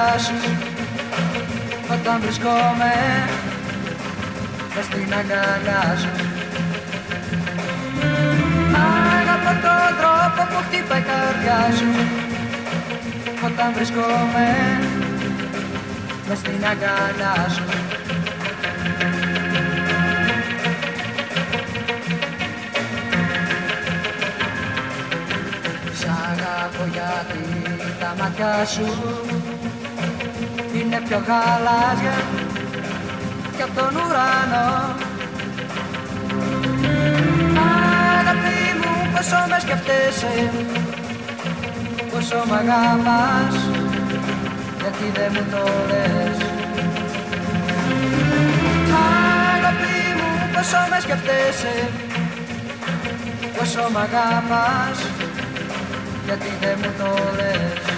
Καρδιά σου Όταν βρισκόμαι μες στην αγκαλιά σου Αγαπώ τον τρόπο που χτυπάει η καρδιά σου. Όταν βρισκόμαι μες στην αγκαλιά σου γιατί τα μάτια σου είναι πιο γαλάζια κι από τον ουρανό. Αγάπη μου πόσο με σκεφτέσαι πόσο μ' αγαπάς γιατί δεν μου το λες. Αγάπη μου πόσο με σκεφτέσαι πόσο μ' αγαπάς γιατί δεν μου το λες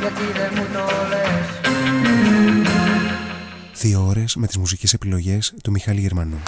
Γιατί δεν μου το λες. Δύο ώρες με τις μουσικές επιλογές του Μιχάλη Γερμανού.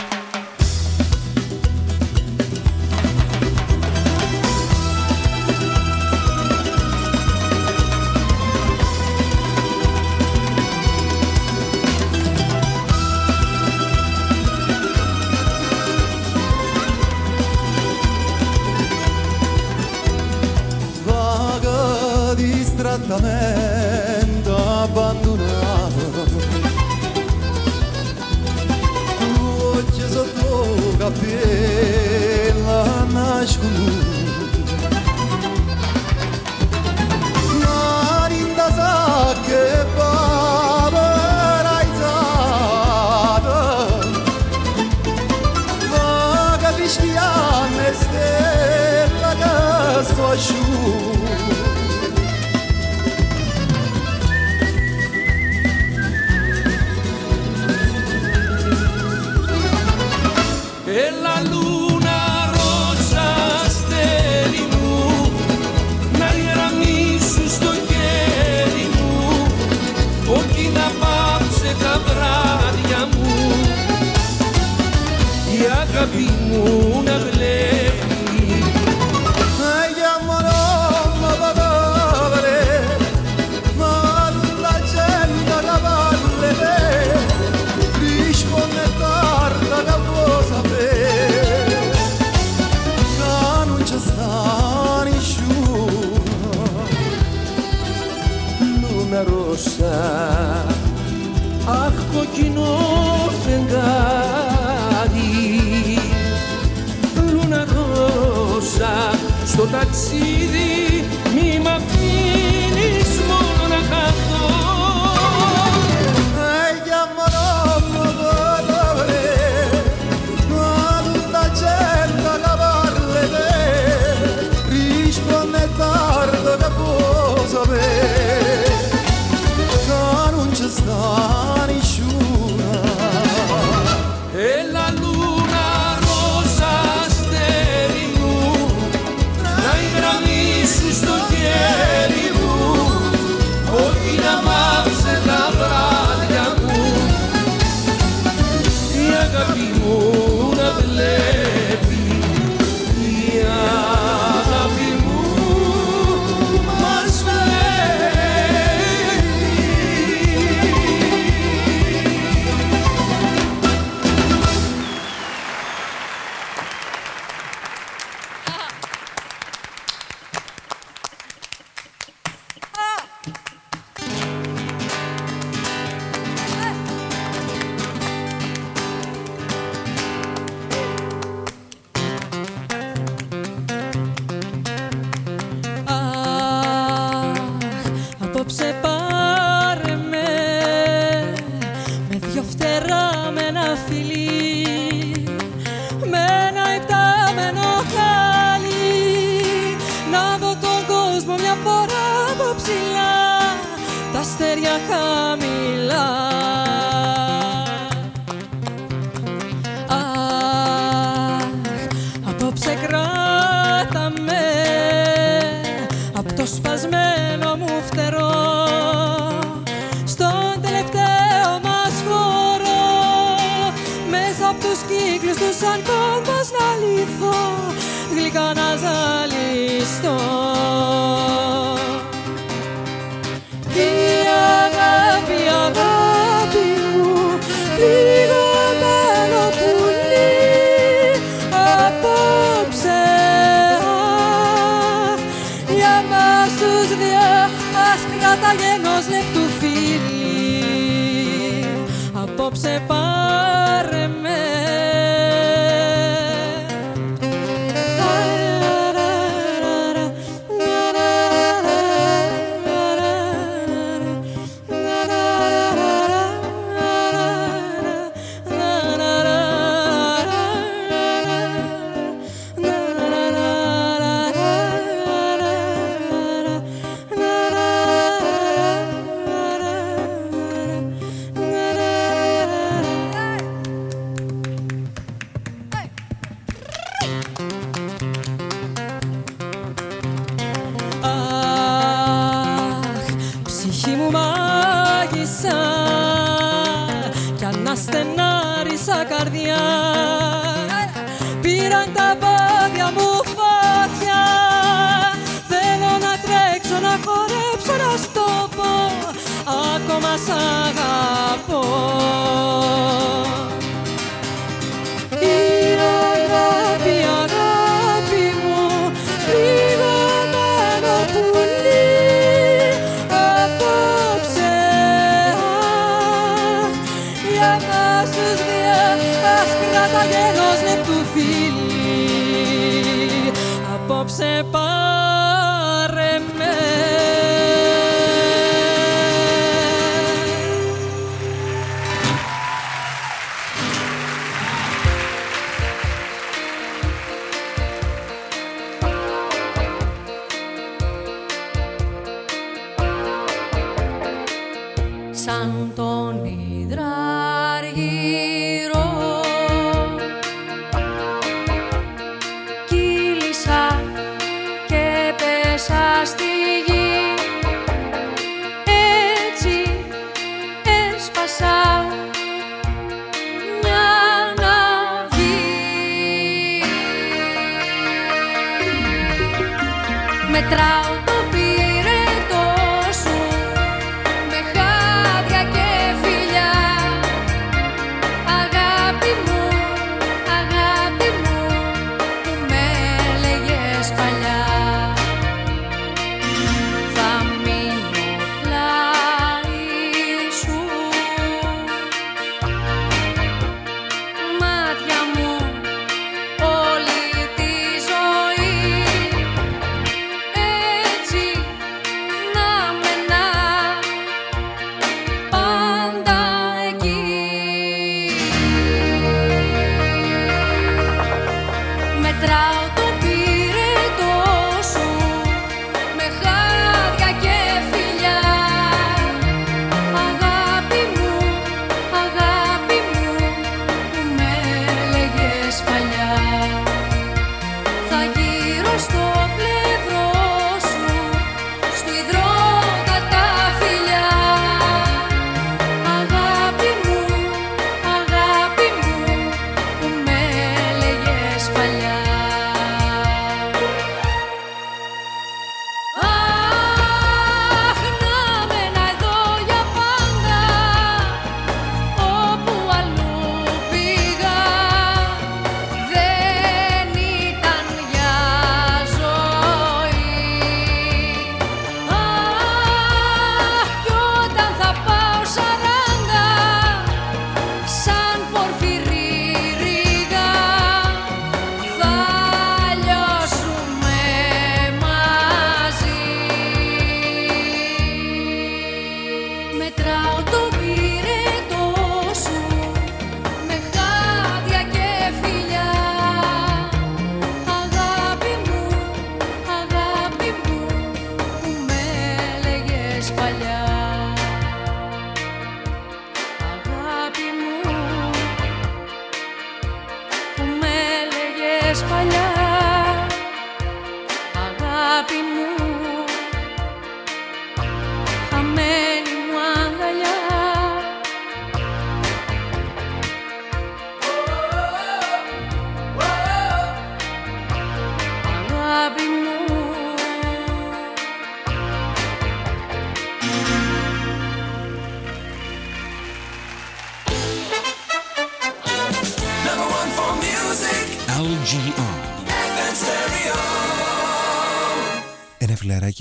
come.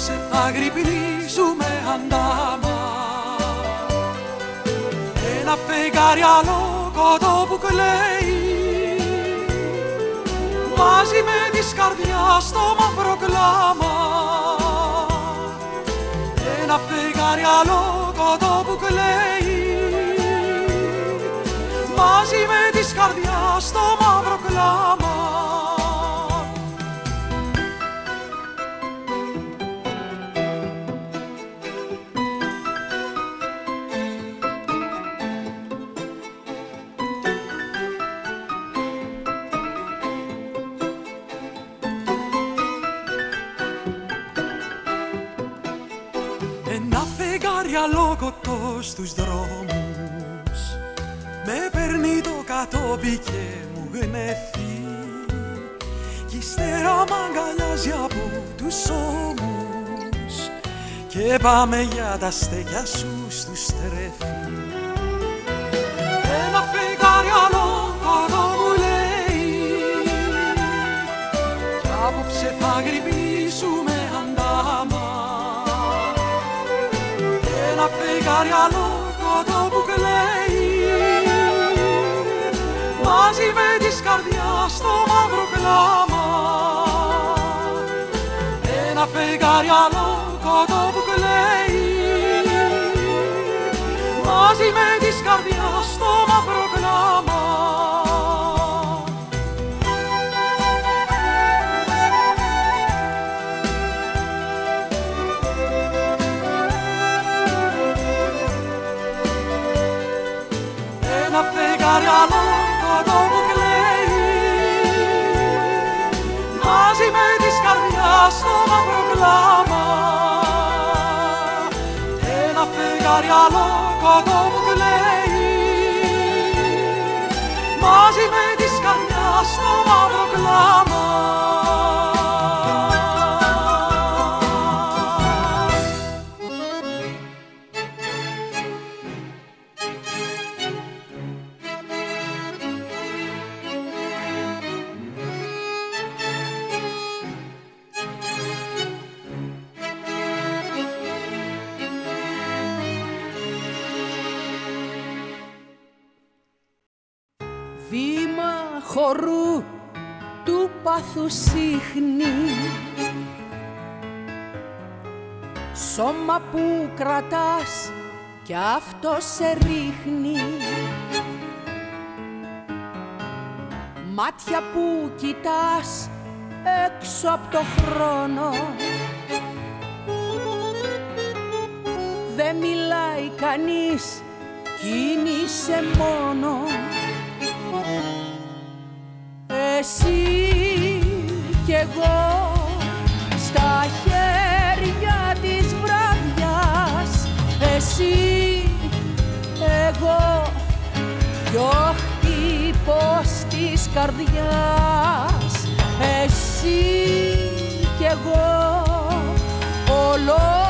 Απόψε θα γρυπνήσουμε αντάμα. Ένα φεγγάρι αλόκοτο που κλαίει. Μαζί με της καρδιάς στο μαύρο κλάμα. Ένα φεγγάρι αλόκοτο που κλαίει. Μαζί με της καρδιάς στο μαύρο κλάμα στους δρόμους. Με παίρνει το κατόπι και μου γνέφει. Κι ύστερα μ' αγκαλιάζει από τους ώμους. Και πάμε για τα στέκια σου στους τρέφει. Ένα φεγγάρι αλόκοτο μου λέει. Κι απόψε θα γρυπνήσουμε φεγγάρι αλόκοτο που κλαίει. Μαζί με της καρδιάς στο μαύρο κλάμα. Ένα φεγγάρι αλόκοτο που κλαίει. Μαζί με της καρδιάς στο μαύρο κλάμα φεγγάρι αλόκοτο που κλαίει μαζί με της καρδιάς στο μαύρο κλάμα του πάθους σύχνει Σώμα που κρατάς κι αυτό σε ρίχνει. Μάτια που κοιτάς έξω από το χρόνο. Δεν μιλάει κανείς κίνησε μόνο. Εσύ κι εγώ στα χέρια της βραδιάς. Εσύ, εγώ κι ο χτύπος της καρδιάς. Εσύ κι εγώ ολόκληρη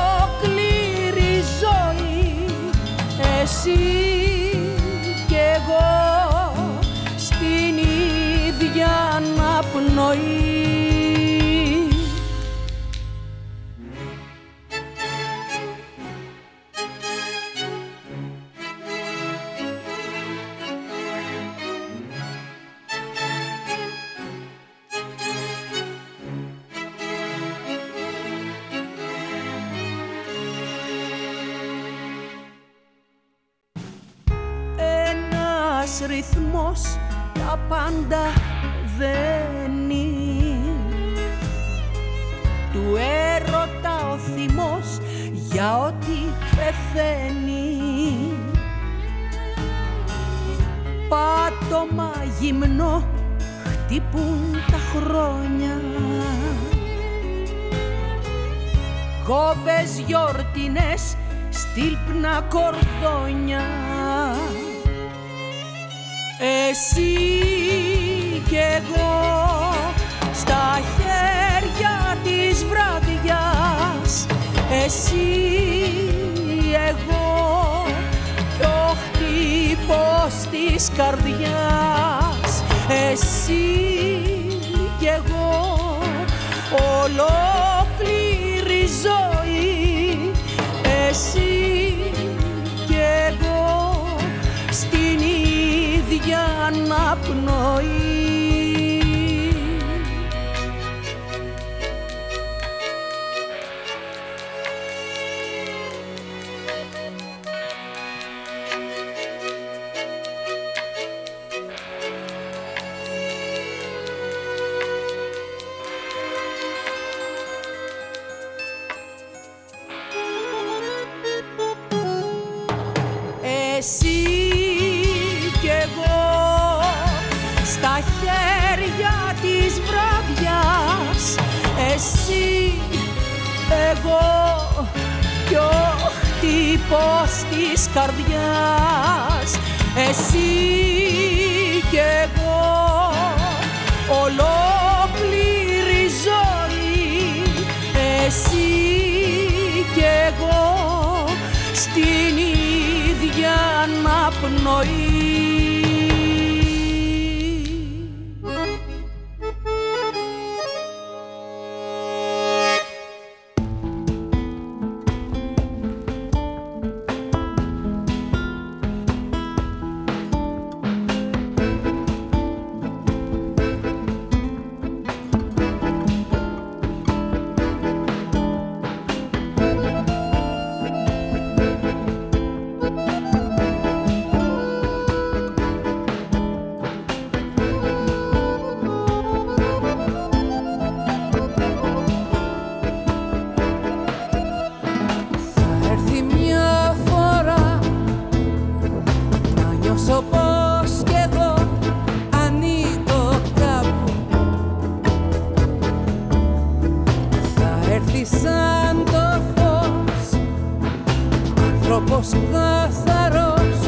άνθρωπος καθαρός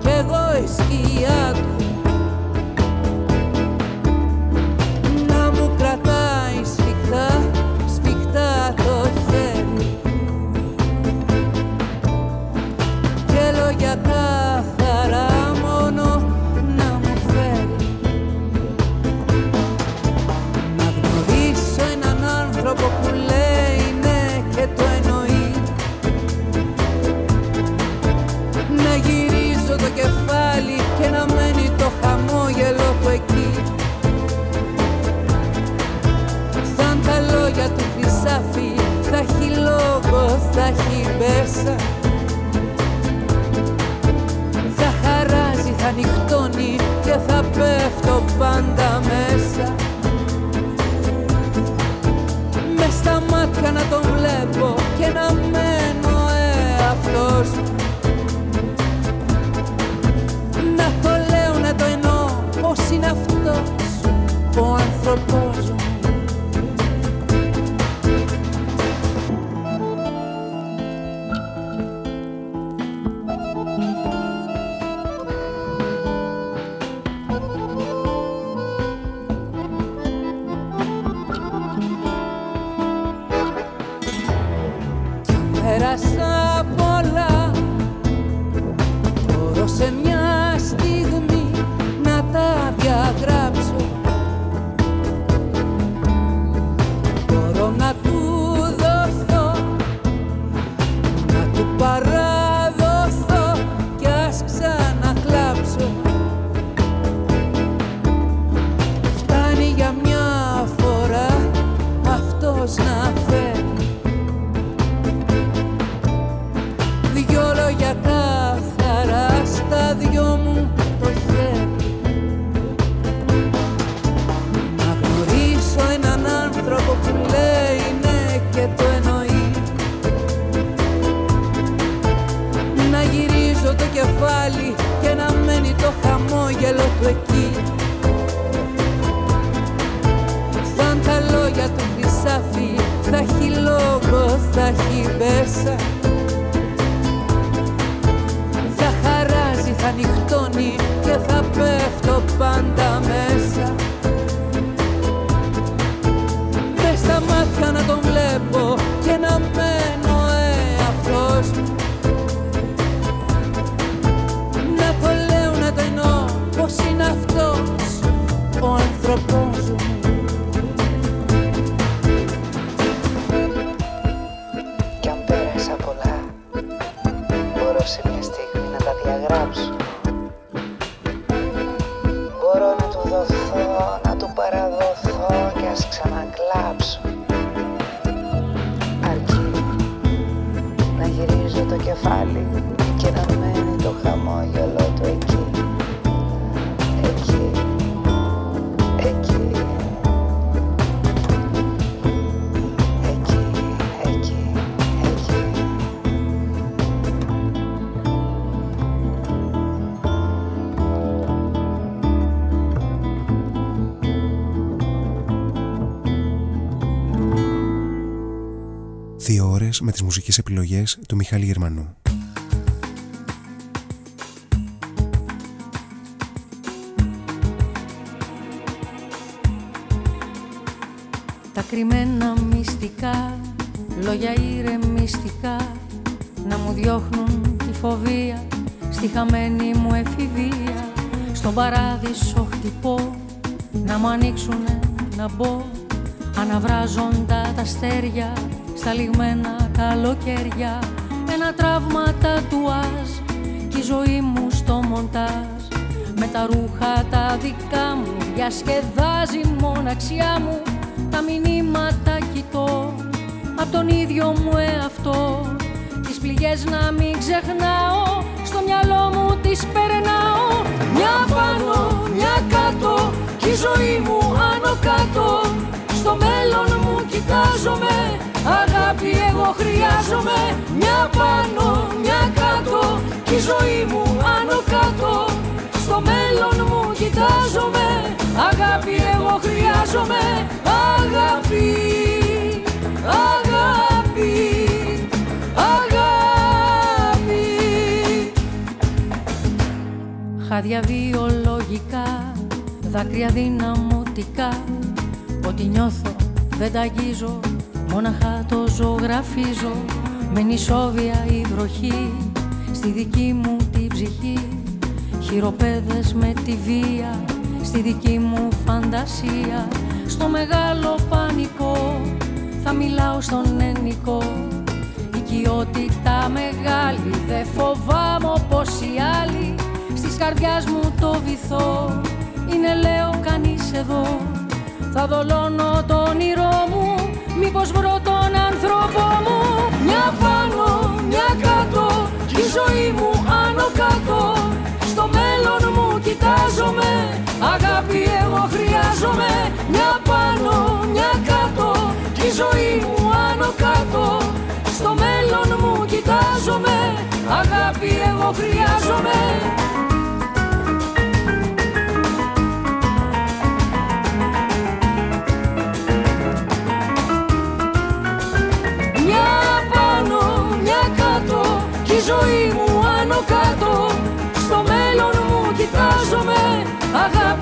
κι εγώ η σκιά του θα έχει μέσα. Θα χαράζει, θα νυχτώνει και θα πέφτω πάντα μέσα. Με στα μάτια να τον βλέπω και να μένω εαυτός Να το λέω, να το εννοώ πως είναι αυτός ο άνθρωπος. Δύο ώρες με τις μουσικές επιλογές του Μιχάλη Γερμανού. Τα κρυμμένα μυστικά, λόγια ηρεμιστικά Να μου διώχνουν τη φοβία στη χαμένη μου εφηβεία Στον παράδεισο χτυπώ, να μου ανοίξουνε να μπω Αναβράζοντα τα αστέρια στα λιγμένα καλοκαίρια Ένα τραύμα τατουάζ κι η ζωή μου στο μοντάζ. Με τα ρούχα τα δικά μου διασκεδάζει η μοναξιά μου Τα μηνύματα κοιτώ. Απ' τον ίδιο μου εαυτό Τις πληγές να μην ξεχνάω στο μυαλό μου τις περνάω. Μια πάνω, μια κάτω κι η ζωή μου άνω κάτω. Στο μέλλον μου κοιτάζομαι Αγάπη εγώ χρειάζομαι Μια πάνω, μια κάτω Κι η ζωή μου άνω κάτω. Στο μέλλον μου κοιτάζομαι. Αγάπη εγώ χρειάζομαι Αγάπη, αγάπη, αγάπη. Χάδια βιολογικά, δάκρυα δυναμωτικά. Ό,τι νιώθω δεν τα αγγίζω, μόναχα το ζωγραφίζω Με νησόβια η βροχή, στη δική μου την ψυχή. Χειροπέδες με τη βία, στη δική μου φαντασία. Στο μεγάλο πανικό, θα μιλάω στον ενικό Οικειότητα μεγάλη, δεν φοβάμαι όπως οι άλλοι. Στις καρδιάς μου το βυθό, είναι λέω κανείς εδώ. Θα δολώνω το όνειρό μου, μήπως βρω τον άνθρωπο μου Μια πάνω, μια κάτω, κι η ζωή μου άνω κάτω. Στο μέλλον μου κοιτάζομαι, αγάπη εγώ χρειάζομαι. Μια πάνω, μια κάτω, κι η ζωή μου άνω κάτω. Στο μέλλον μου κοιτάζομαι, αγάπη εγώ χρειάζομαι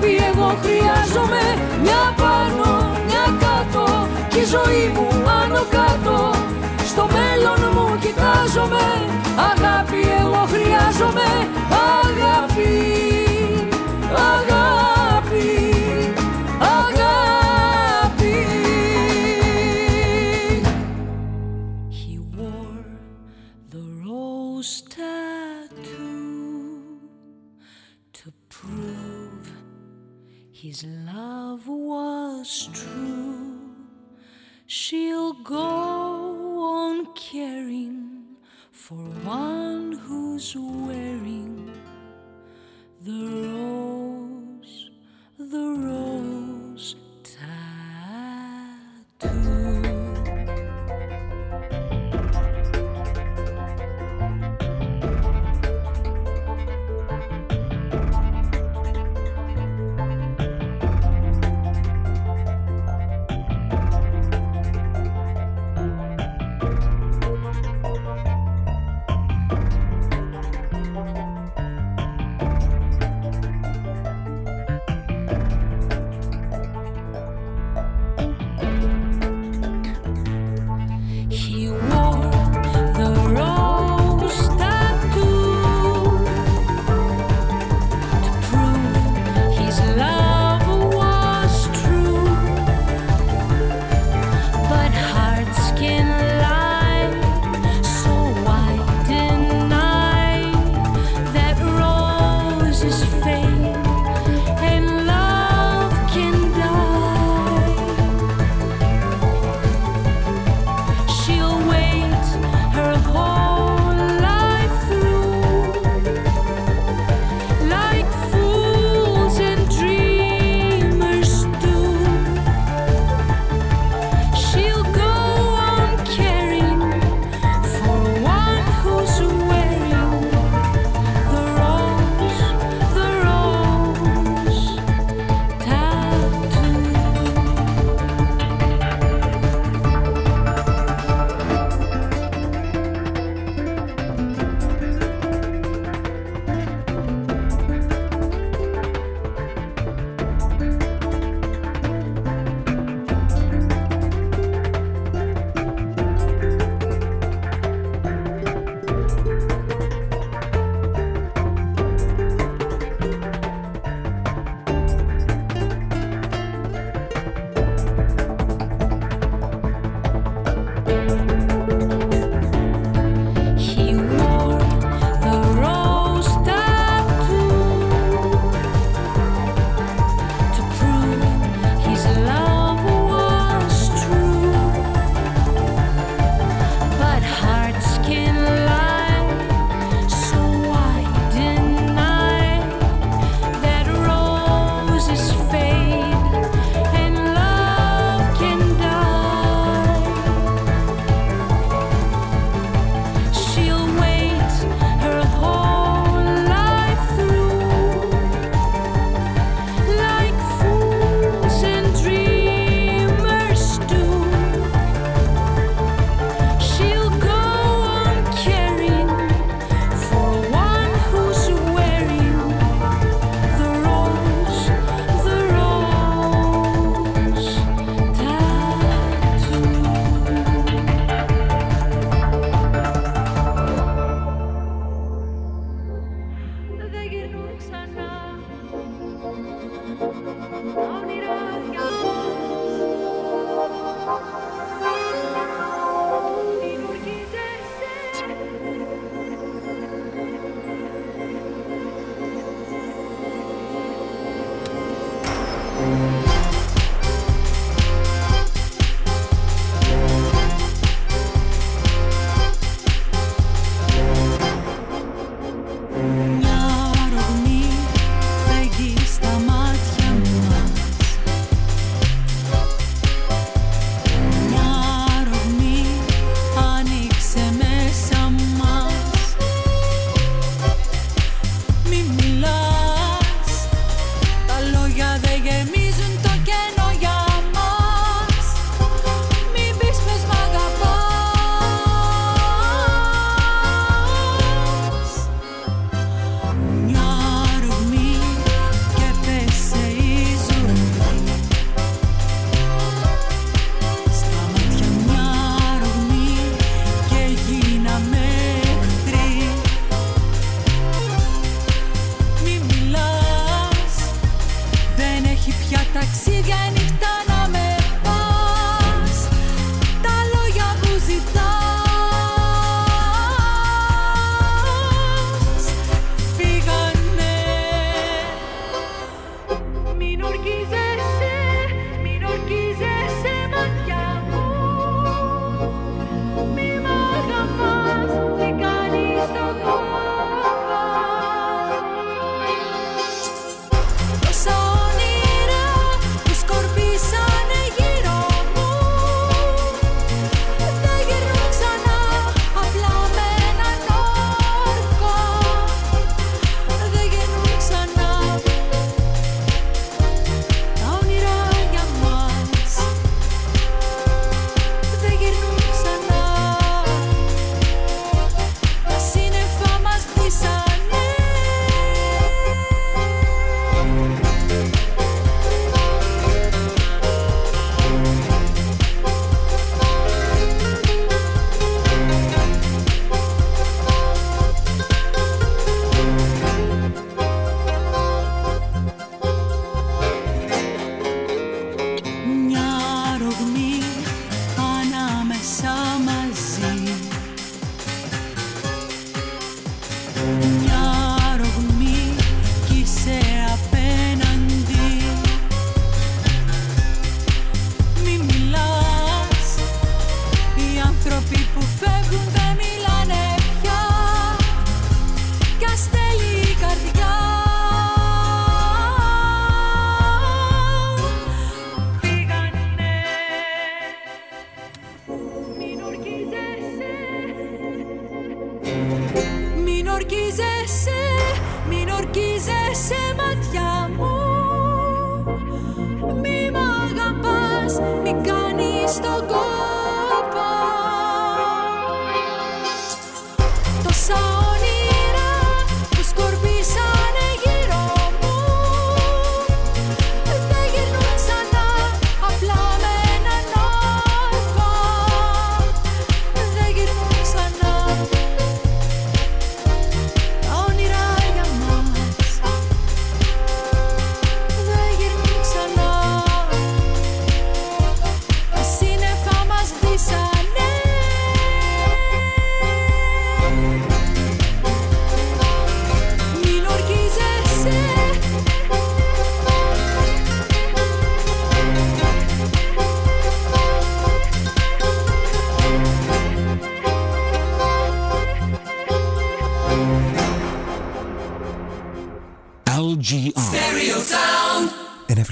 Αγάπη εγώ χρειάζομαι Μια πάνω, μια κάτω Κι η ζωή μου άνω κάτω. Στο μέλλον μου κοιτάζομαι Αγάπη εγώ χρειάζομαι Αγάπη, αγάπη, his love was true. She'll go on caring for one who's wearing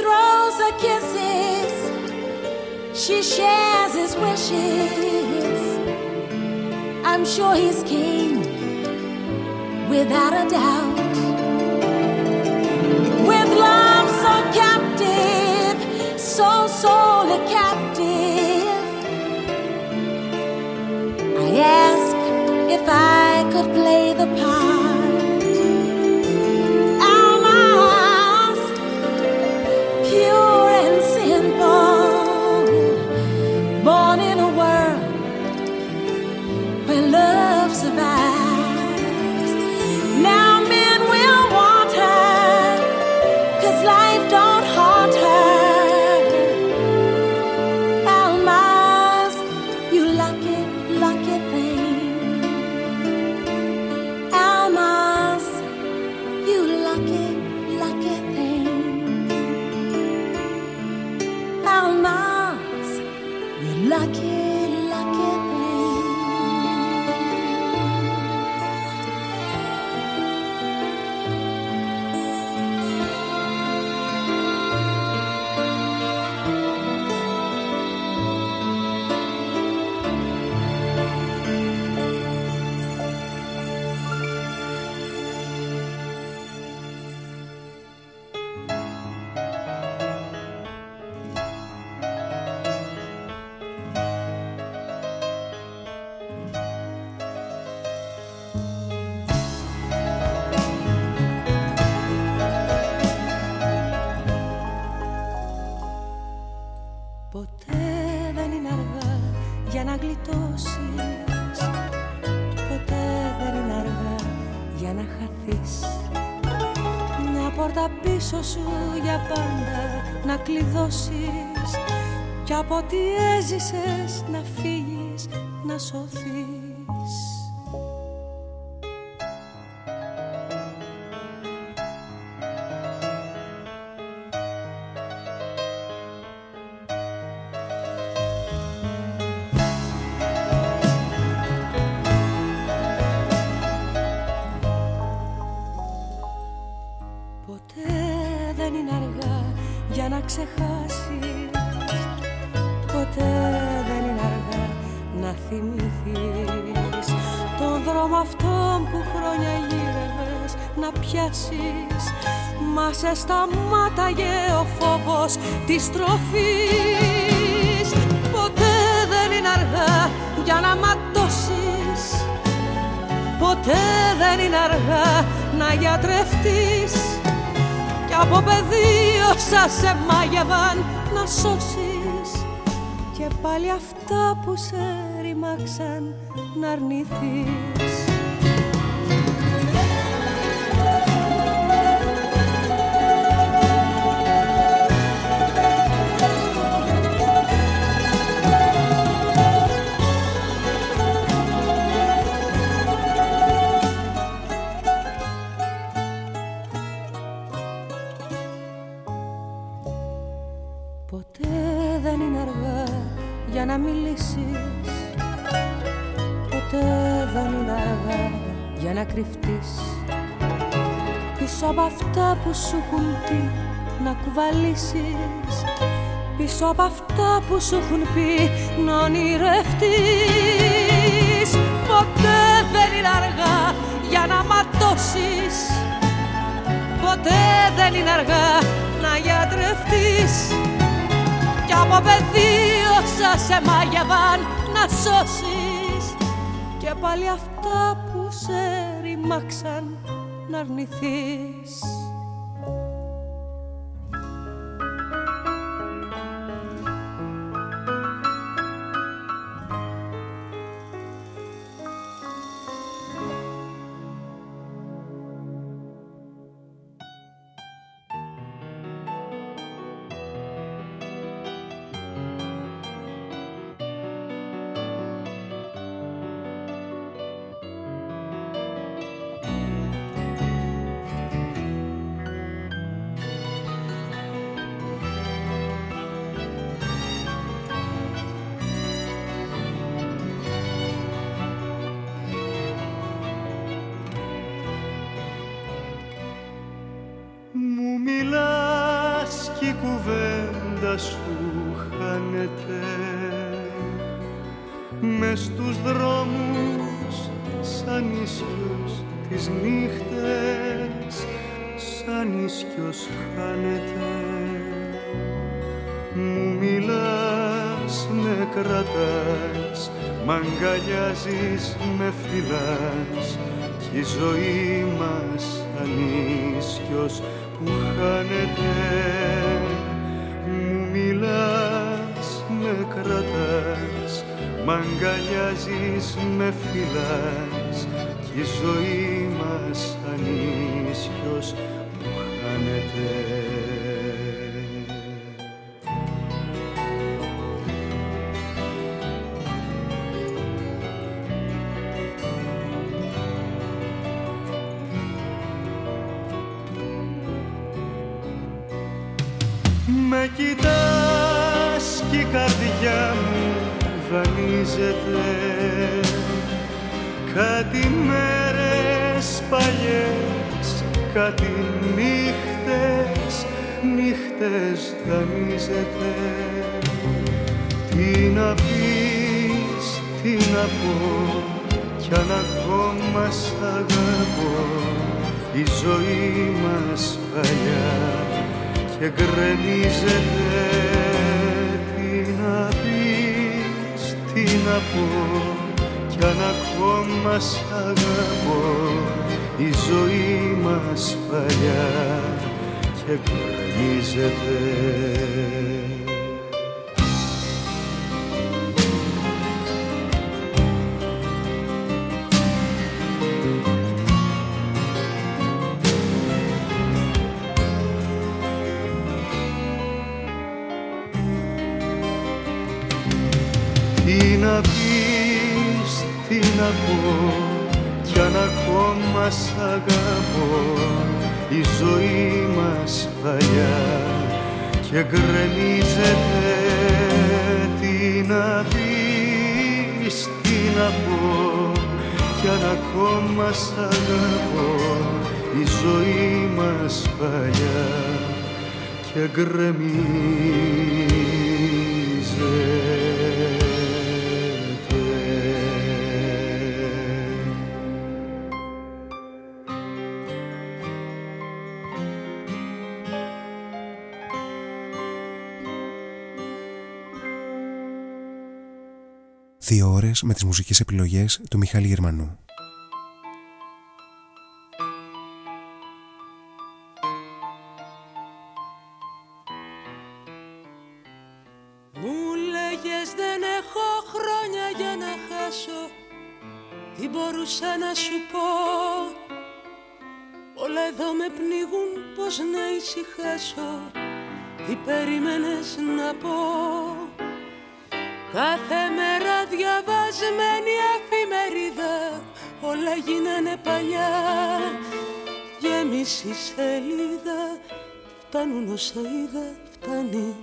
throws her kisses, she shares his wishes. I'm sure he's king, without a doubt. With love so captive, so solely captive, I ask if I could play κλειδώσεις κι από ό,τι έζησες να φύγεις, να σωθείς. Της τροφής. Ποτέ δεν είναι αργά για να ματώσεις. Ποτέ δεν είναι αργά να γιατρευτείς. Κι από πεδίο όσα σε μάγευαν να σώσεις. Και πάλι αυτά που σε ρημάξαν να αρνηθείς να κρυφτείς. Πίσω από αυτά που σου έχουν πει να κουβαλήσεις. Πίσω από αυτά που σου έχουν πει να ονειρευτείς. Ποτέ δεν είναι αργά για να ματώσεις. Ποτέ δεν είναι αργά να γιατρευτείς. Κι από παιδί όσα σε μάγευαν να σώσεις. Και πάλι αυτά που σε ρημάξαν να αρνηθείς φυλάς κι η ζωή μας ανίσιος που χάνεται. Με κοιτάς κι η καρδιά μου εμφανίζεται κάτι μέρες κάτι νύχτες, νύχτες δανείζεται. Τι να πεις, τι να πω, κι αν ακόμα σ' αγαπώ. Η ζωή μας παλιά και γκρεμίζεται. Τι να πεις, τι να πω κι αν ακόμα σ' αγαπώ η ζωή μας παλιά και γκρεμίζεται Τι να πεις, τι να πω κι αν ακόμα σ' αγαπώ η ζωή μας παλιά και γκρεμίζεται τι να πεις, τι να πω κι αν ακόμα σ' αγαπώ η ζωή μας παλιά και γκρεμίζεται Δύο ώρες με τις μουσικές επιλογές του Μιχάλη Γερμανού. Μου λέγες δεν έχω χρόνια για να χάσω Τι μπορούσα να σου πω; Όλα εδώ με πνίγουν πως να ησυχάσω Τι περίμενες να πω; Κάθε μέρα διαβασμένη εφημερίδα Όλα γίνανε παλιά. Γέμιση σελίδα Φτάνουν όσα είδα Φτάνει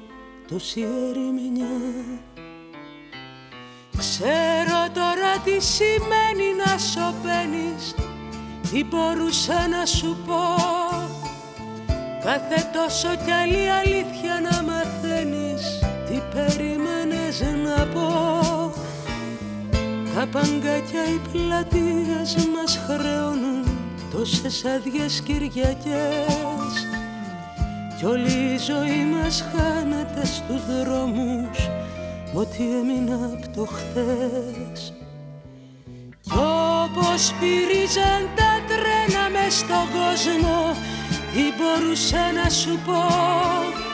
τόση ερημινιά Ξέρω τώρα τι σημαίνει να σωπαίνεις Τι μπορούσα να σου πω. Κάθε τόσο κι άλλη αλήθεια να μαθαίνεις Τι περίμενες Τα παγκάκια οι πλατείες μας χρεώνουν Τόσες άδειες Κυριακές. Κι όλη η ζωή μας χάνεται στους δρόμους Ό,τι έμεινα απ' το χτες Κι όπως πυρίζαν τα τρένα μες στον κόσμο Τι μπορούσα να σου πω;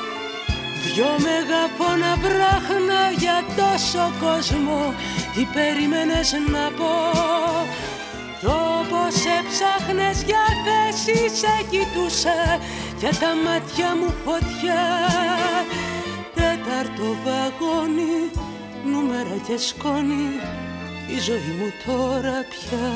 Δυο μεγαφώνα βράχνα για τόσο κόσμο. Τι περίμενες να πω; Κι όπως έψαχνες για θέση σε κοιτούσα για τα μάτια μου φωτιά. Τέταρτο βαγόνι, νούμερα και σκόνη η ζωή μου τώρα πια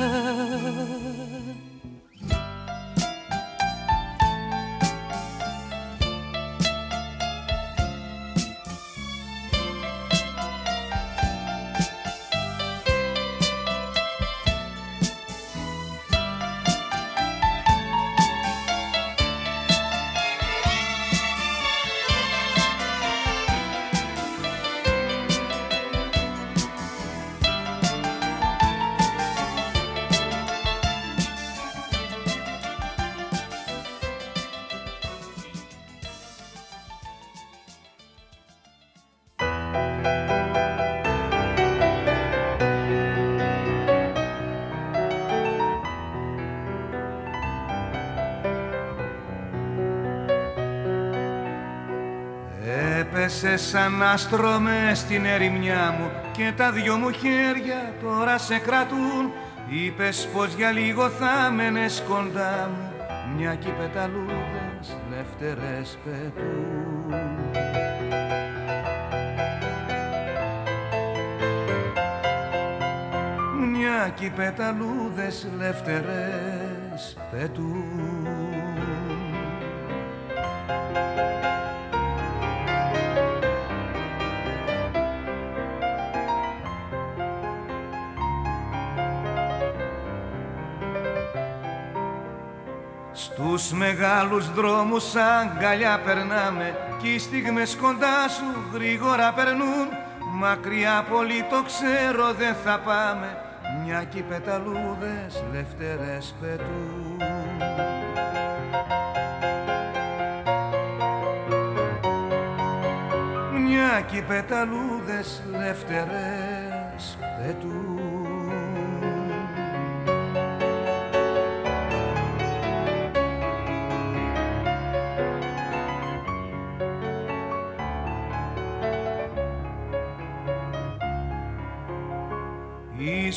Έπεσε σαν άστρο μες στην ερημιά μου και τα δυο μου χέρια τώρα σε κρατούν. Είπες πως για λίγο θα μένες κοντά μου μια κι οι πεταλούδες λεύτερες πετούν. Μια κι οι πεταλούδες λεύτερες πετούν Στους μεγάλους δρόμους αγκαλιά περνάμε Κι οι στιγμές κοντά σου γρήγορα περνούν. Μακριά πολύ το ξέρω δεν θα πάμε. Μια κι οι πεταλούδες λευτερές πετούν. Μια κι οι πεταλούδες λευτερές πετούν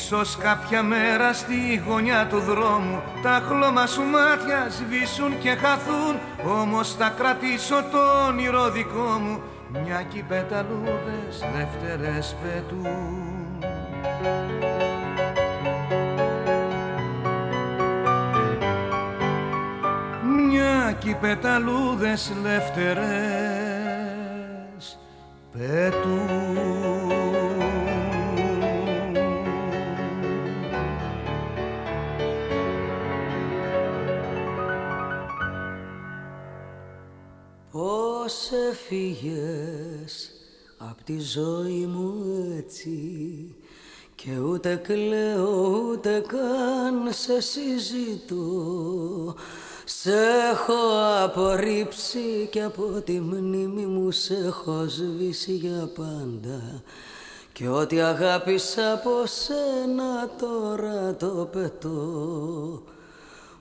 Ίσως κάποια μέρα στη γωνιά του δρόμου Τα χλώμα σου μάτια σβήσουν και χαθούν Όμως θα κρατήσω το όνειρο δικό μου. Μια κι πεταλούδες δεύτερες πετούν. Μια κι πεταλούδες λευτερές πετούν έφυγες απ' τη ζωή μου έτσι. Και ούτε κλαίω ούτε καν σε συζητώ. Σ' έχω απορρίψει και από τη μνήμη μου σε έχω σβήσει για πάντα. Και ό,τι αγάπησα από σένα τώρα το πετώ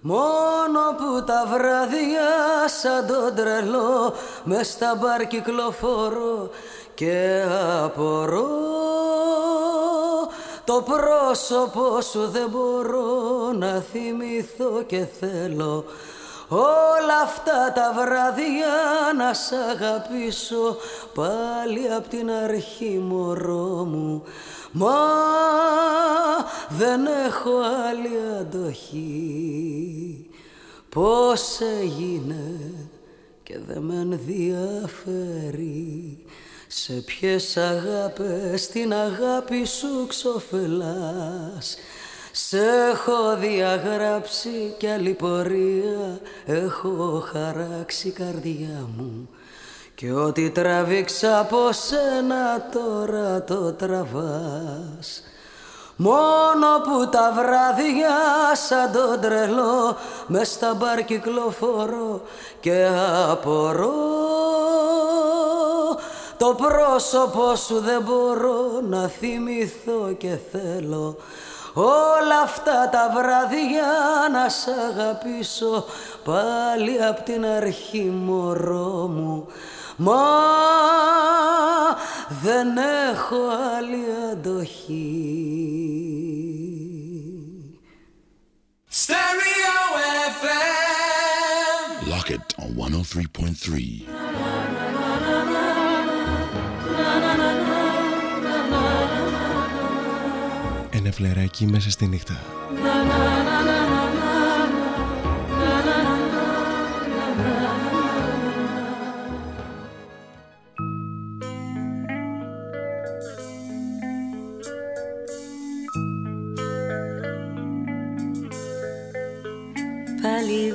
Μόνο που τα βράδια σαν τον τρελό μες στα μπαρ κυκλοφορώ και απορώ. Το πρόσωπο σου δεν μπορώ να θυμηθώ και θέλω Όλα αυτά τα βράδια να σ' αγαπήσω πάλι απ' την αρχή μωρό μου Μα δεν έχω άλλη αντοχή. Πώς έγινε και δεν με ενδιαφέρει Σε ποιες αγάπες την αγάπη σου ξοφελάς. Σ' έχω διαγράψει κι άλλη πορεία. Έχω χαράξει καρδιά μου και ό,τι τραβήξα από σένα τώρα το τραβάς. Μόνο που τα βράδια σαν τον τρελό μες στα μπαρ κυκλοφορώ και απορώ. Το πρόσωπό σου δεν μπορώ να θυμηθώ και θέλω Όλα αυτά τα βράδια να σ' αγαπήσω πάλι απ' την αρχή μωρό μου Μα δεν έχω άλλη αντοχή. Stereo FM Lock it on 103.3 Ένα φλεράκι μέσα στη νύχτα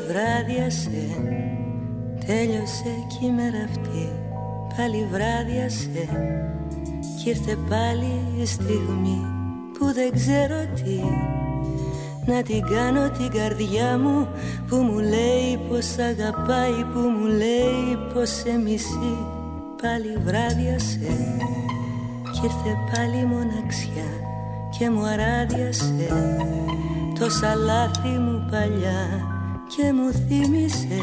βράδιασε, τέλειωσε κι η μέρα αυτή. Πάλι βράδιασε κι ήρθε πάλι η στιγμή που δεν ξέρω τι. Να την κάνω την καρδιά μου που μου λέει πως αγαπάει Που μου λέει πως σε μισεί. Πάλι βράδιασε κι ήρθε πάλι η μοναξιά και μου αράδιασε Τόσα λάθη μου παλιά και μου θύμισε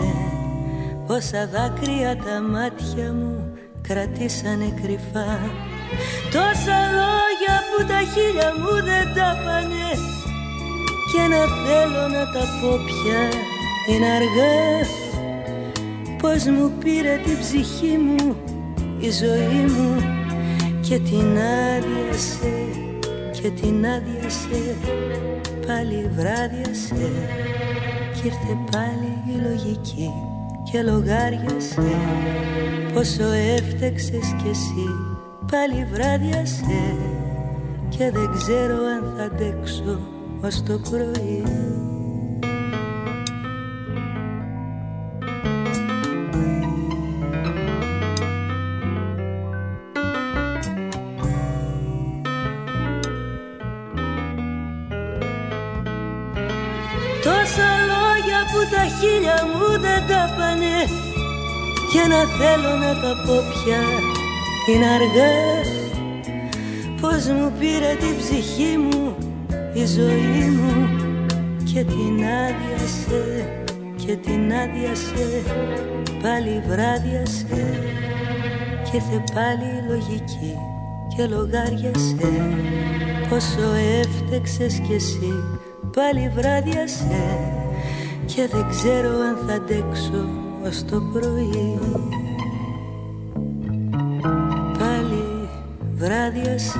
Πόσα δάκρυα τα μάτια μου κρατήσανε κρυφά. Τόσα λόγια που τα χείλια μου δεν τα πάνε Και να θέλω να τα πω πια είναι αργά. Πως μου πήρε την ψυχή μου η ζωή μου Και την άδειασε και την άδειασε Πάλι βράδιασε κι ήρθε πάλι η λογική και λογάριασε Πόσο έφτεξες κι εσύ. Πάλι βράδιασε Και δεν ξέρω αν θα αντέξω ως το πρωί πάνε και να θέλω να τα πω πια. Είναι αργά. Πως μου πήρε την ψυχή μου η ζωή μου και την άδειασε και την άδειασε πάλι βράδιασε. Και ήρθε πάλι η λογική και λογάριασε. Πόσο έφτεξες κι εσύ πάλι βράδιασε. Και δεν ξέρω αν θα αντέξω ως το πρωί. Πάλι βράδιασε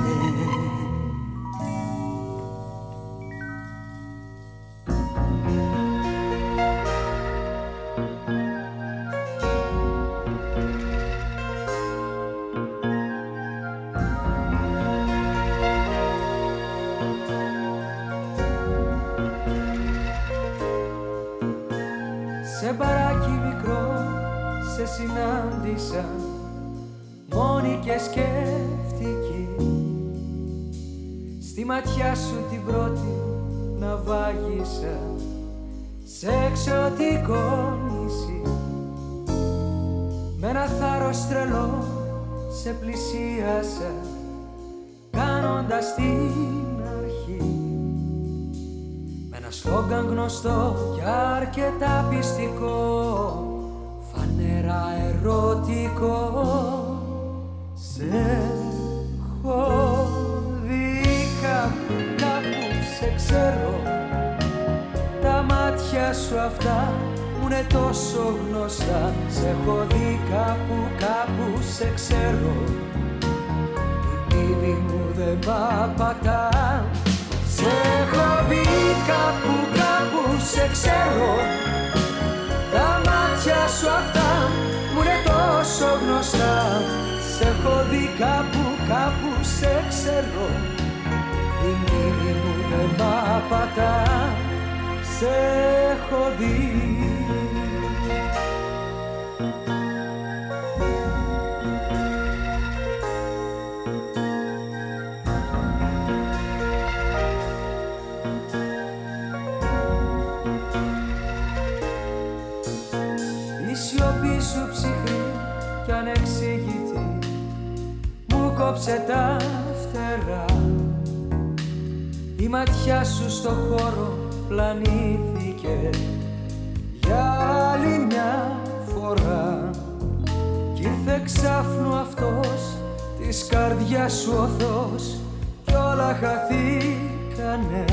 ματιά σου την πρώτη ναυάγησα σε εξωτικό νησί. Με ένα θάρρος τρελό σε πλησίασα κάνοντας την αρχή. Με ένα σλόγκαν γνωστό και αρκετά πειστικό φανερά ερωτικό σε χώρο ξέρω. Τα μάτια σου αυτά μου είναι τόσο γνωστά. Σε έχω δει κάπου κάπου σε ξέρω. Η μνήμη μου δεν μ' απατά Σε έχω δει κάπου κάπου σε ξέρω. Τα μάτια σου αυτά μου είναι τόσο γνωστά. Σε έχω δει κάπου κάπου σε ξέρω. Η μνήμη μου δεν μ' απατά Σε έχω δει. Η σιωπή σου ψυχρή κι ανεξήγητη μου κόψε τα φτερά η ματιά σου στο χώρο πλανήθηκε για άλλη μια φορά. Κι ήρθε ξάφνου αυτός της καρδιάς σου οθός κι όλα χαθήκανε.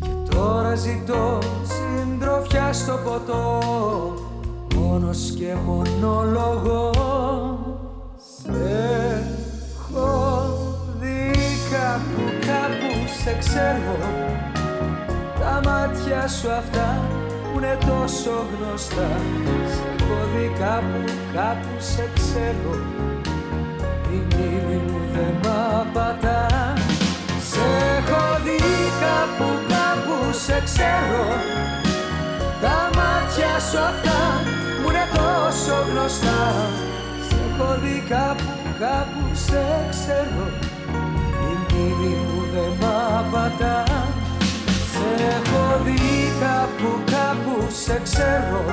Και τώρα ζητώ συντροφιά στο ποτό μόνος και μονόλογος σε έχω κάπου, κάπου σε ξέρω. Τα μάτια σου αυτά που είναι τόσο γνωστά. Σε έχω δει κάπου, κάπου σε ξέρω. Η μνήμη μου δεν μ' απατά. Σε έχω δει κάπου, κάπου σε ξέρω. Τα μάτια σου αυτά μου είναι τόσο γνωστά. Σε έχω δει κάπου, κάπου σε ξέρω μνήμη μου δεν μ' απατά. Σε έχω δει κάπου κάπου σε ξέρω.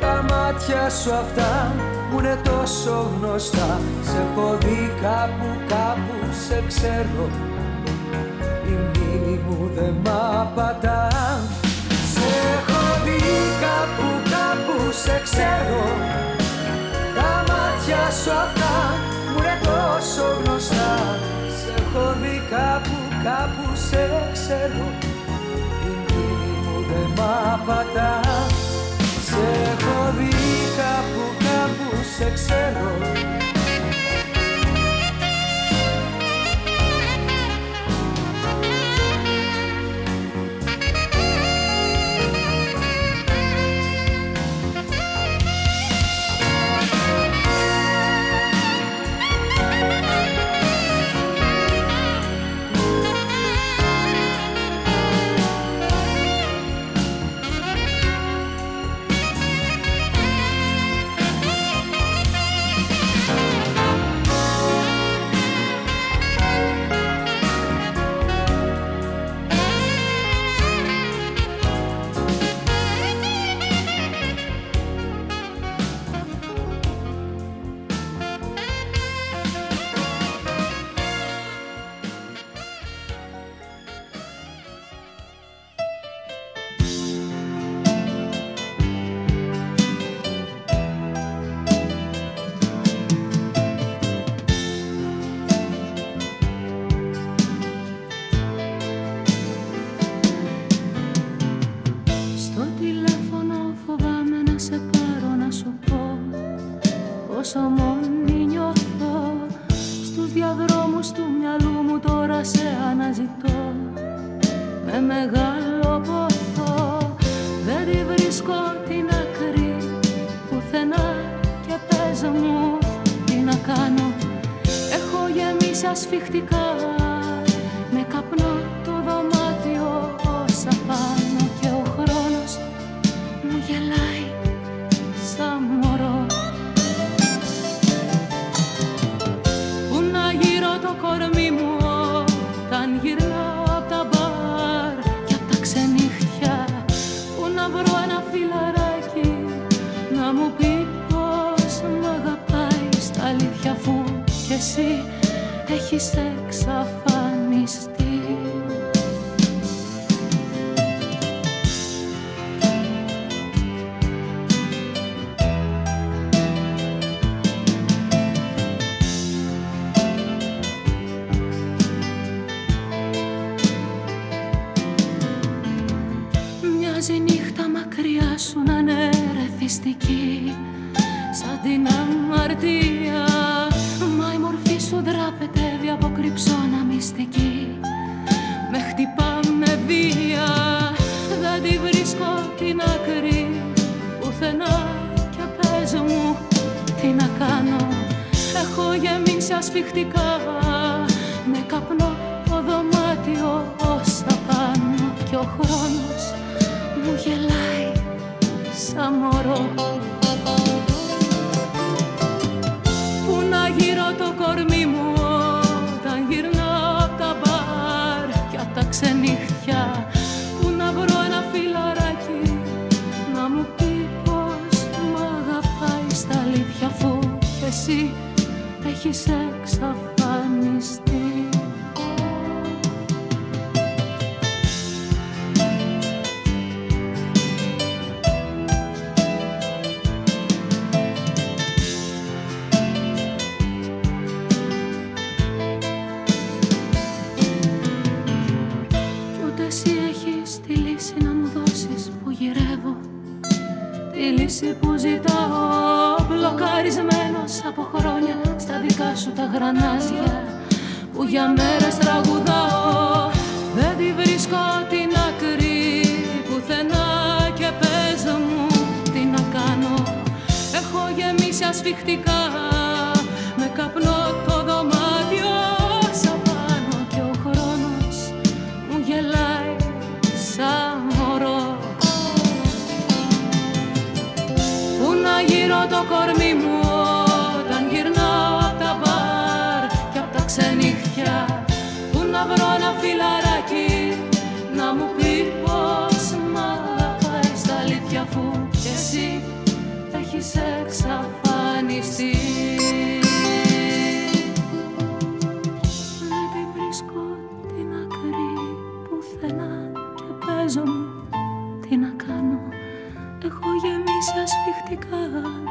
Τα μάτια σου αυτά μου είναι τόσο γνωστά. Σε έχω δει κάπου κάπου σε ξέρω. Η μνήμη μου δεν μ' απατά. Σε έχω δει κάπου κάπου σε ξέρω. Τα μάτια σου αυτά μου είναι τόσο γνωστά έχω δει κάπου, κάπου σε ξέρω. Η μνήμη μου δεν μ' απατά. Σε έχω δει κάπου, κάπου σε ξέρω σφιχτικά 때가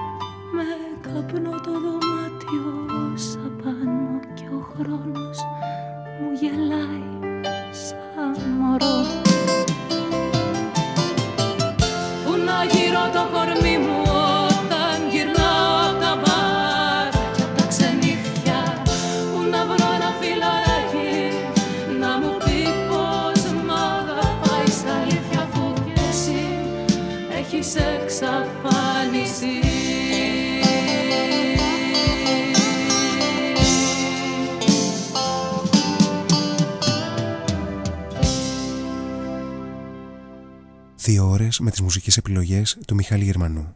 Με τις μουσικές επιλογές του Μιχάλη Γερμανού.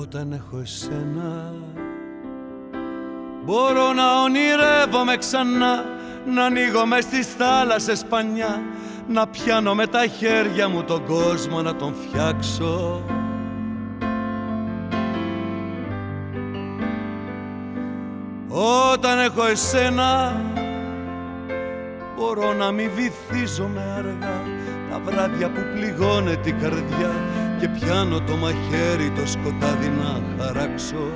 Όταν έχω εσένα Μπορώ να ονειρεύομαι ξανά να ανοίγω μες στις θάλασσες πανιά. Να πιάνω με τα χέρια μου τον κόσμο να τον φτιάξω. Όταν έχω εσένα μπορώ να μη βυθίζομαι αργά. Τα βράδια που πληγώνεται η καρδιά και πιάνω το μαχαίρι το σκοτάδι να χαράξω.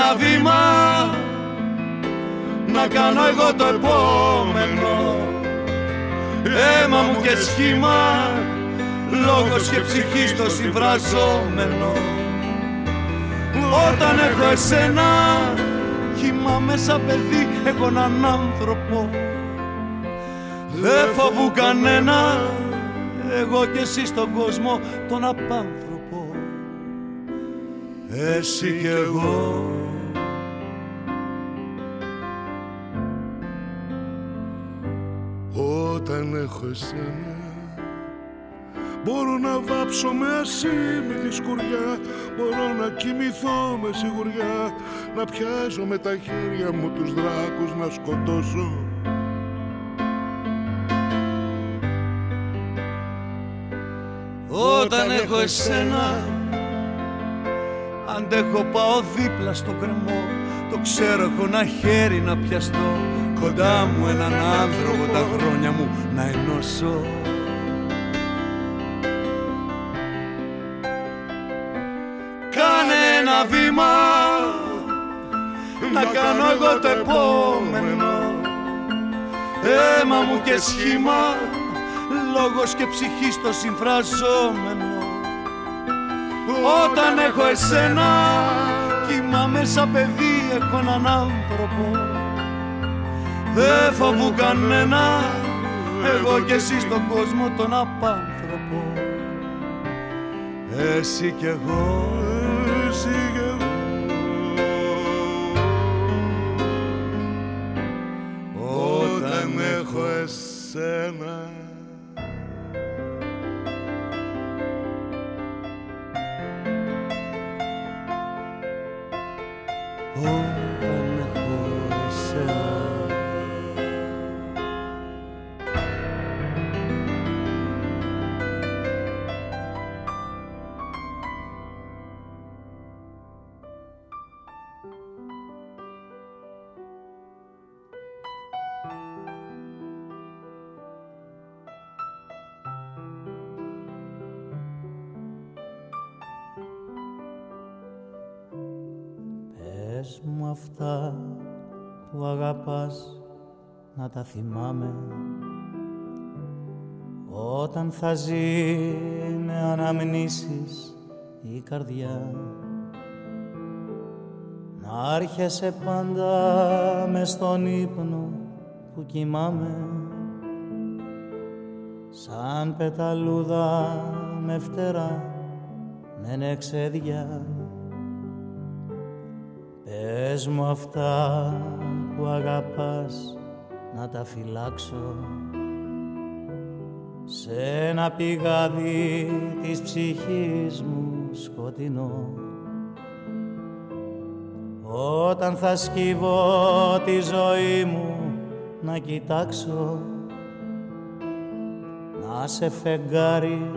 Ένα βήμα να κάνω εγώ το επόμενο. Αίμα μου και σχήμα λόγος και ψυχή στο συμφραζόμενο όταν έχω εσένα κοιμάμαι σαν παιδί έχω έναν άνθρωπο. Δεν φοβού κανένα εγώ και εσύ στον κόσμο τον απάνθρωπο. Εσύ κι εγώ Όταν έχω εσένα. Μπορώ να βάψω με ασήμιδη σκουριά Μπορώ να κοιμηθώ με σιγουριά Να πιάσω με τα χέρια μου τους δράκους να σκοτώσω. Όταν έχω εσένα Αντέχω πάω δίπλα στο κρεμό. Το ξέρω έχω ένα χέρι να πιαστώ Κοντά μου έναν άνθρωπο τα χρόνια μου να ενώσω. Κάνε ένα βήμα Να κάνω εγώ το επόμενο. Αίμα μου και σχήμα Λόγος και ψυχή στο συμφραζόμενο. Όταν έχω εσένα Κοιμάμαι σαν παιδί έχω έναν άνθρωπο Δεν φοβού κανένα Εγώ και εσύ στον κόσμο τον απάνθρωπο. Εσύ κι εγώ Εσύ κι εγώ. Όταν έχω εσένα αυτά που αγαπάς να τα θυμάμαι. Όταν θα ζει με αναμνήσεις η καρδιά Να άρχεσαι πάντα με στον ύπνο που κοιμάμαι. Σαν πεταλούδα με φτερά με νεξέδια Πες μου αυτά που αγαπάς να τα φυλάξω. Σε ένα πηγάδι της ψυχής μου σκοτεινό. Όταν θα σκύβω τη ζωή μου να κοιτάξω να σε φεγγάρι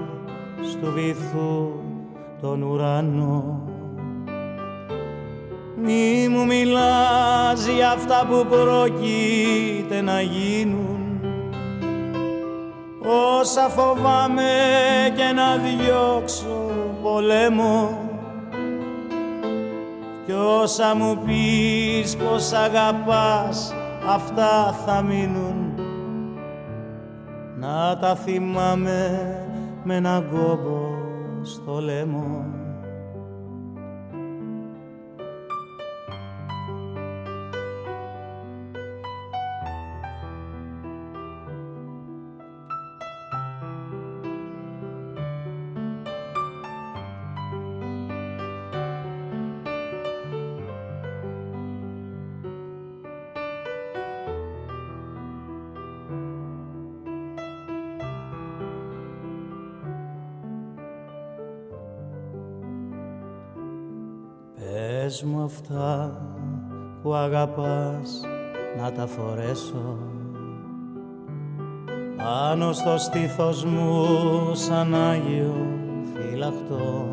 στου βυθού τον ουρανό μη μου μιλάς για αυτά που πρόκειται να γίνουν. Όσα φοβάμαι και να διώξω πολέμο Κι όσα μου πεις πως αγαπάς αυτά θα μείνουν. Να τα θυμάμαι με έναν κόμπο στο λαιμό Πες μου αυτά που αγαπάς να τα φορέσω. Πάνω στο στήθος μου σαν Άγιο φυλαχτό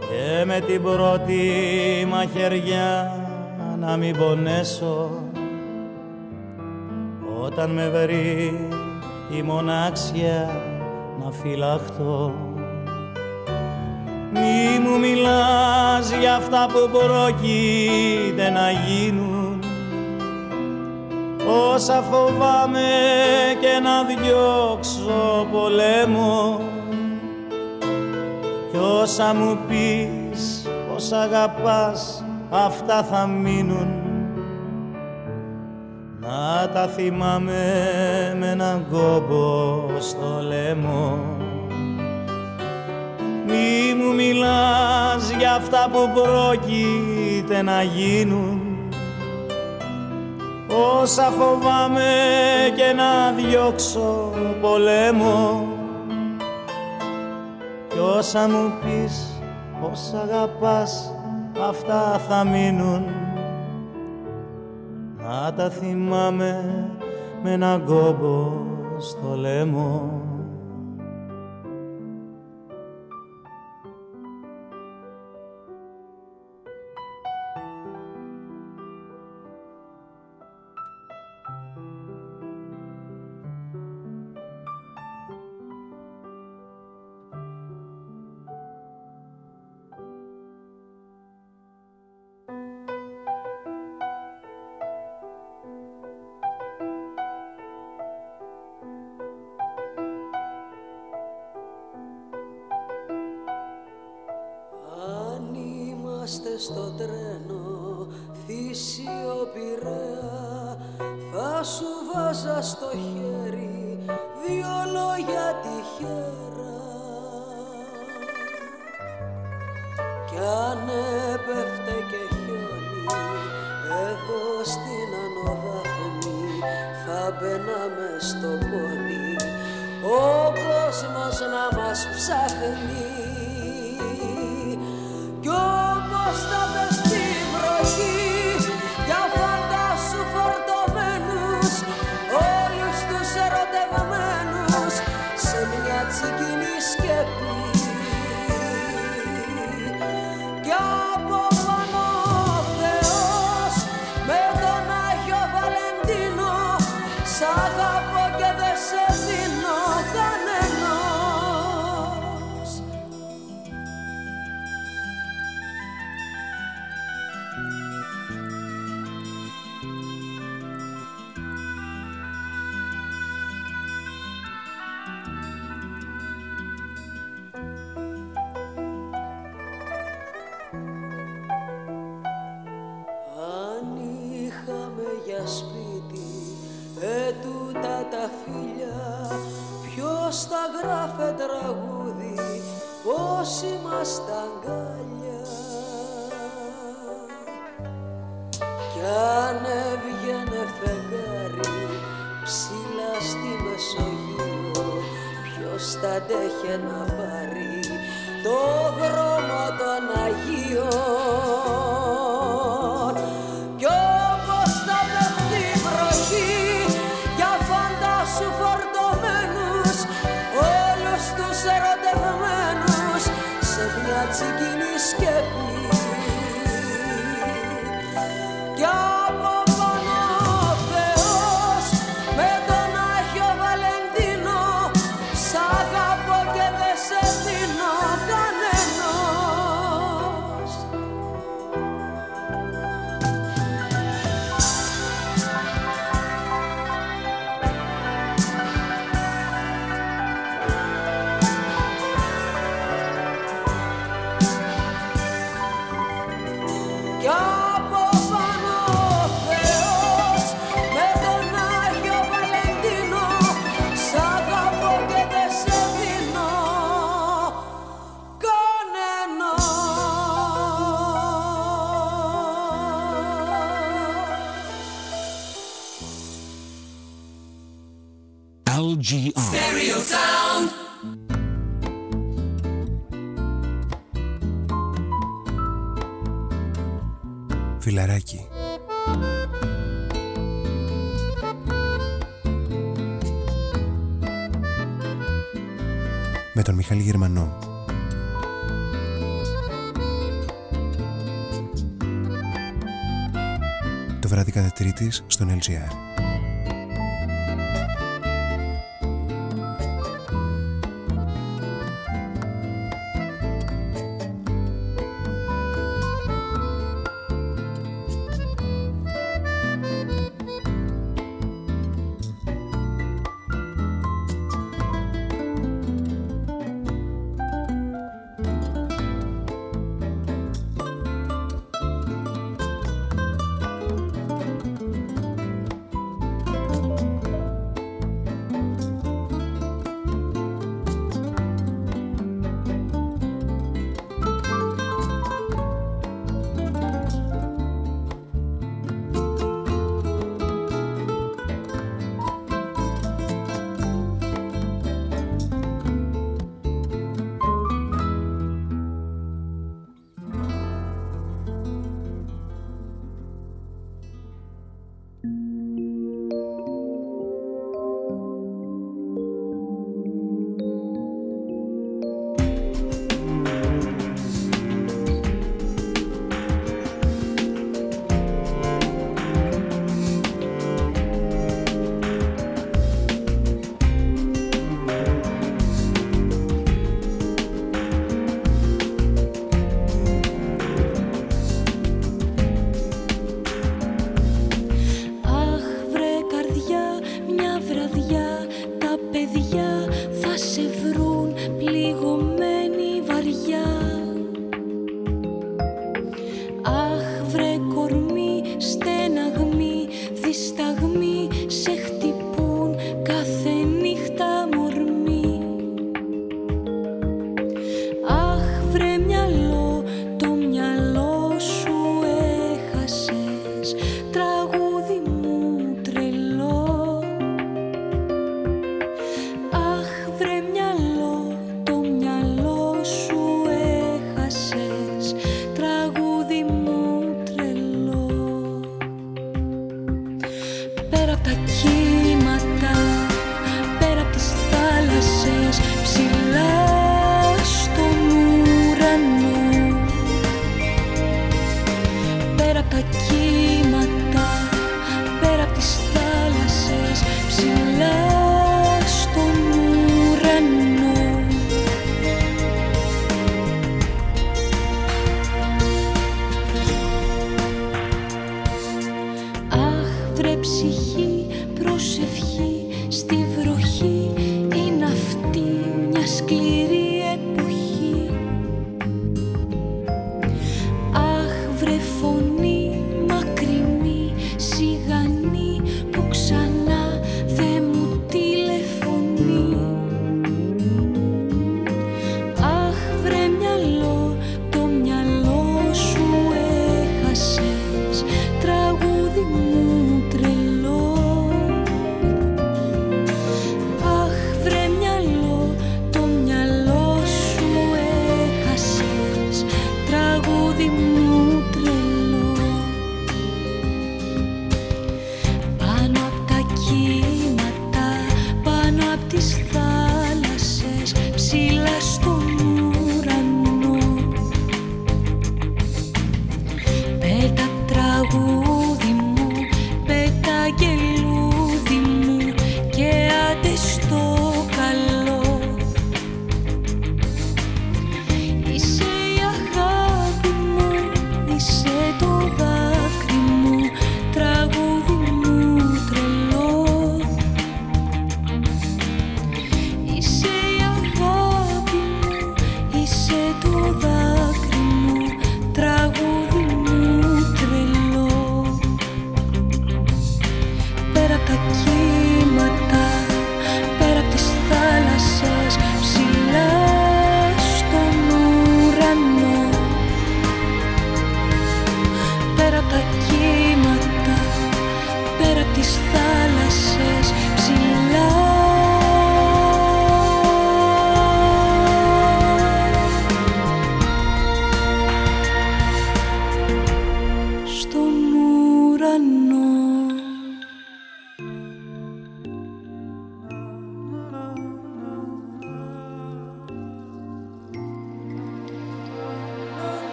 και με την πρώτη μαχαιριά να μην πονέσω. Όταν με βρει η μονάξια να φυλαχτώ Μη μου μιλάς για αυτά που πρόκειται να γίνουν. Όσα φοβάμαι και να διώξω πολέμο. Κι όσα μου πεις πως αγαπάς αυτά θα μείνουν. Να τα θυμάμαι με έναν κόμπο στο λαιμό μη μου μιλάς για αυτά που πρόκειται να γίνουν. Όσα φοβάμαι και να διώξω πολέμο. Κι όσα μου πεις πως αγαπάς αυτά θα μείνουν. Να τα θυμάμαι με έναν κόμπο στο λαιμό Φιλαράκι.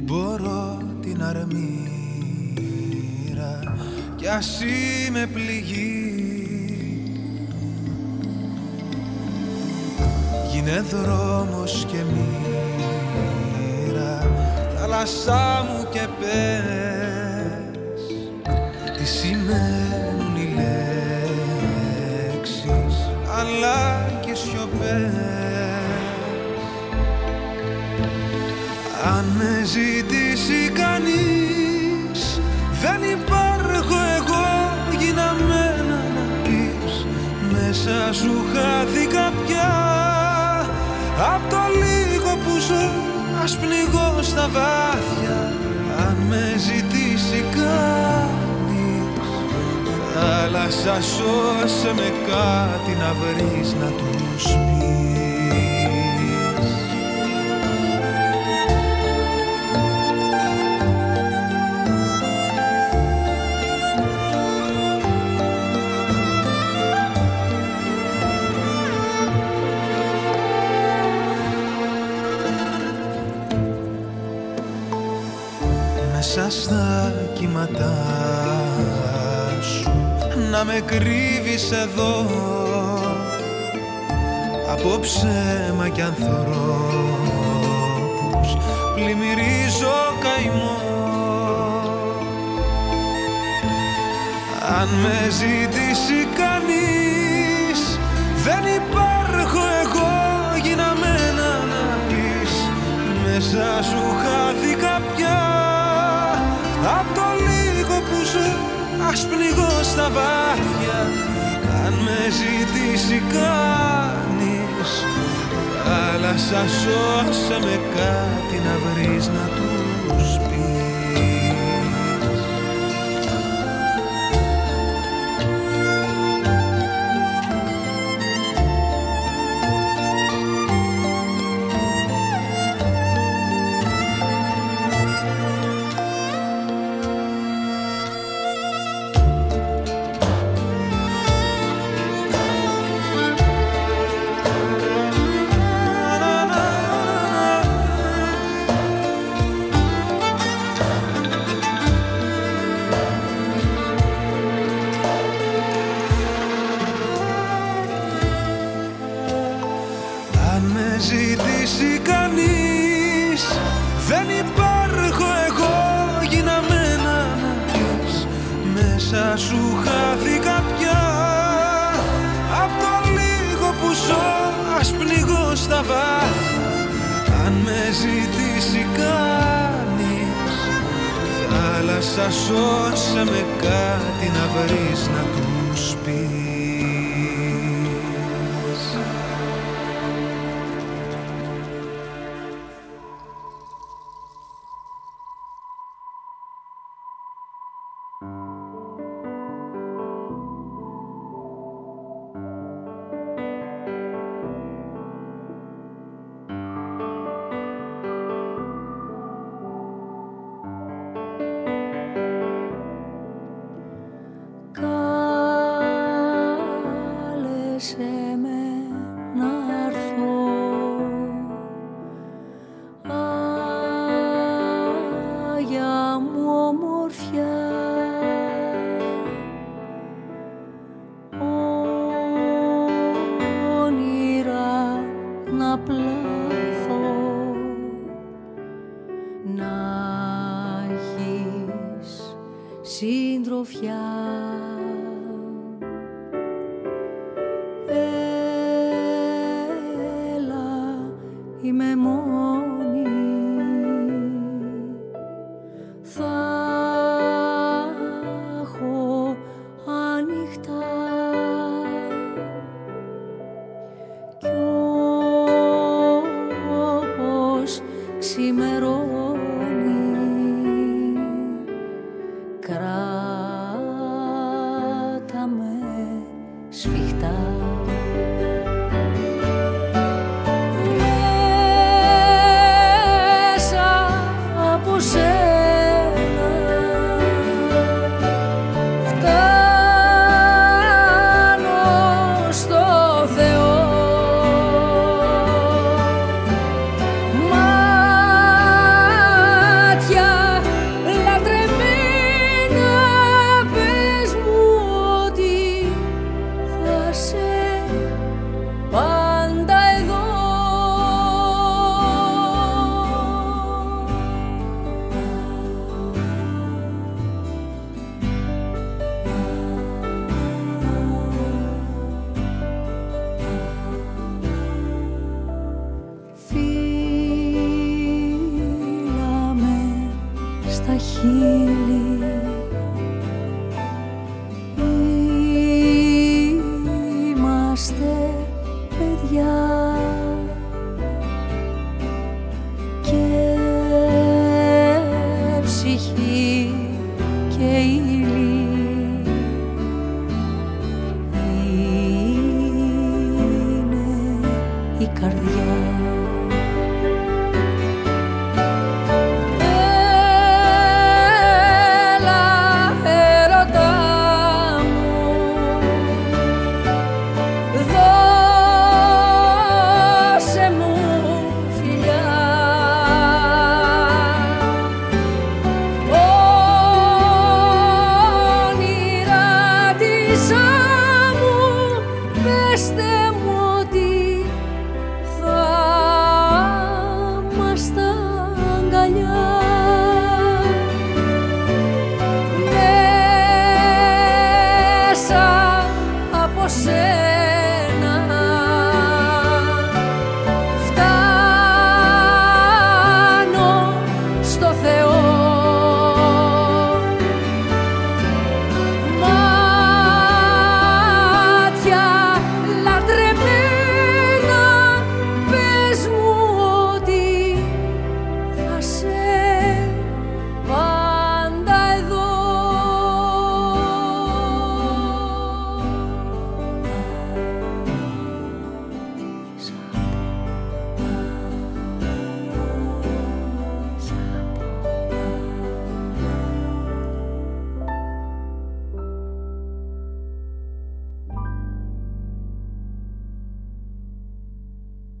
Την μπορώ την αρμύρα και ας είμαι πληγή. Γίνε δρόμος και μοίρα θάλασσά μου και πες τι σημαίνουν οι λέξεις αλλά και σιωπές. με ζητήσει κανείς. Δεν υπάρχω εγώ γιναμένα να πεις. Μέσα σου χάθηκα πια. Απ' το λίγο που ζω ας πνιγώ στα βάθια. Αν με ζητήσει κανείς Θάλασσα σώσε με κάτι να βρεις να τους πεις. να με κρύβεις εδώ. Από ψέμα κι ανθρώπους πλημμυρίζω καημό. Αν με ζητήσει κανείς δεν υπάρχω εγώ. Γιναμένα να πεις. Μέσα σου χάθηκα πια. Ας πνιγώ στα βάθια Καν με ζητήσει κάνεις Θάλασσα σώσε με κάτι να βρεις να του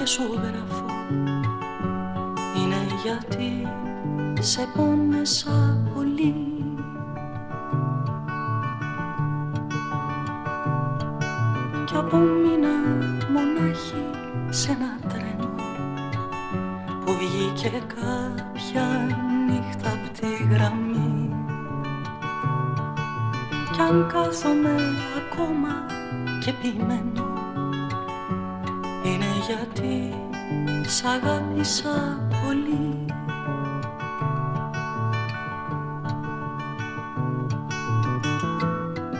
και σου γράφω. Είναι γιατί σε πόνεσα πολύ. Κι απόμεινα μονάχη σε ένα τρένο Που βγήκε κάποια νύχτα απ' τη γραμμή. Κι αν κάθομαι ακόμα και επιμένω γιατί σ' αγάπησα πολύ.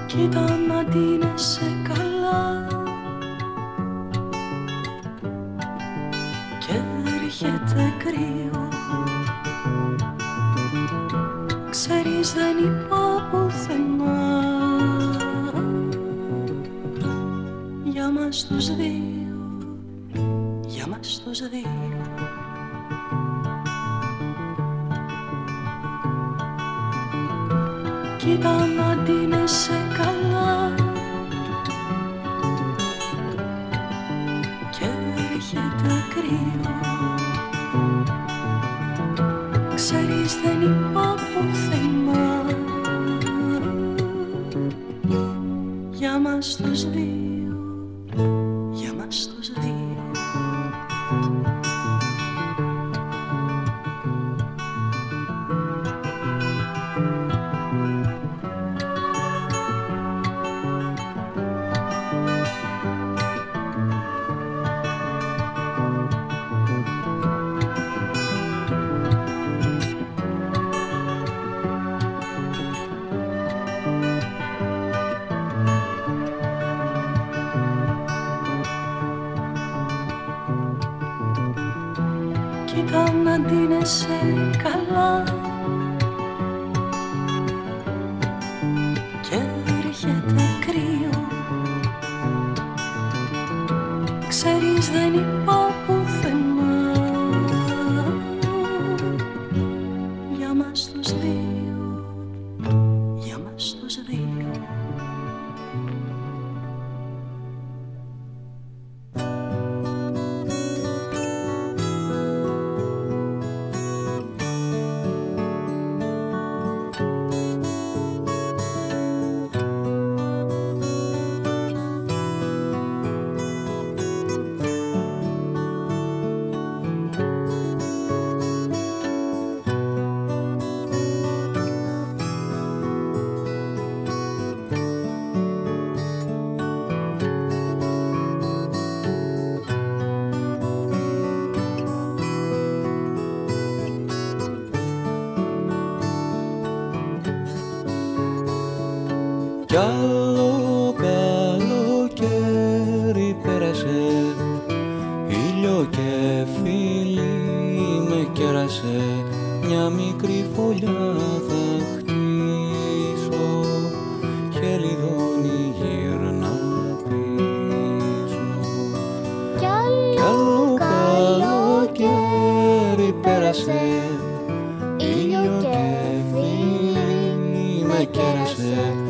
Κοίτα να σε καλά. Και έρχεται κρύο. Ξέρεις δεν είπα πουθενά για μας τους δύο usually keresed, így a kevén, megkeresed.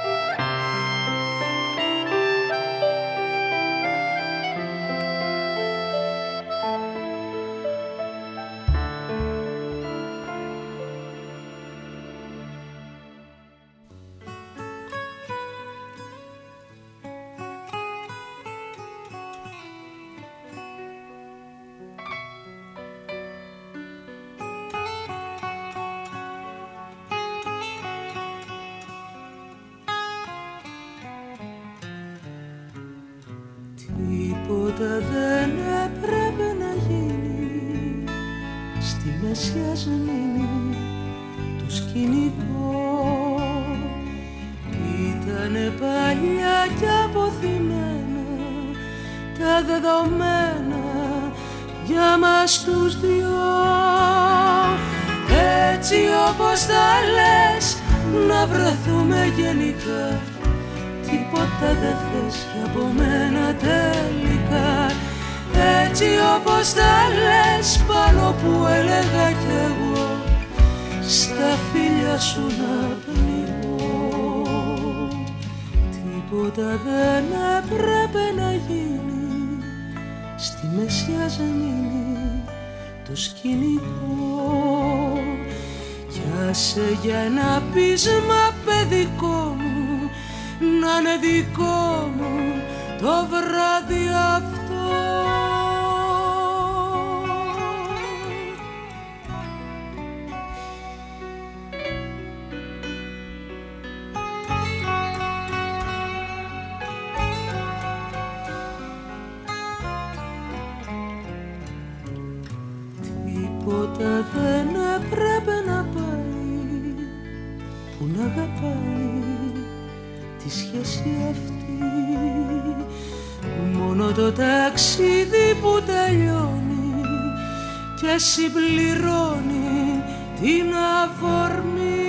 Την αφορμή.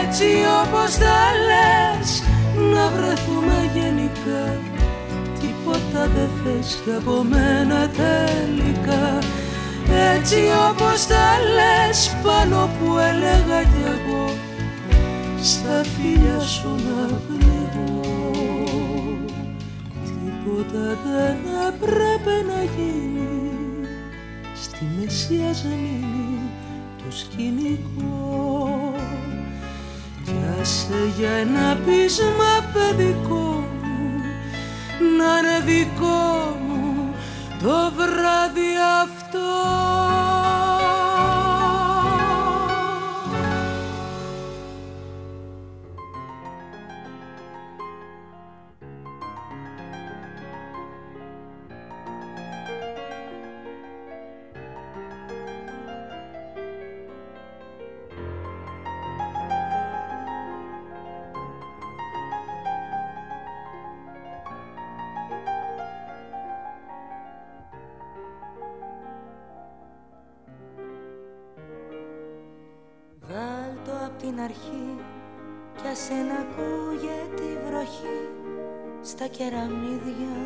Έτσι όπως τα λες να βρεθούμε γενικά. Τίποτα δεν θες και από μένα τελικά. Έτσι όπως τα λες πάνω που έλεγα κι εγώ στα φίλια σου να πνιγώ τίποτα δεν έπρεπε να γίνει στη μεσία ζαμίνη το σκηνικό. Κι άσε για ένα πείσμα παιδικό μου να είναι δικό μου το βράδυ αυτό κι ας να ακούγεται η βροχή στα κεραμίδια.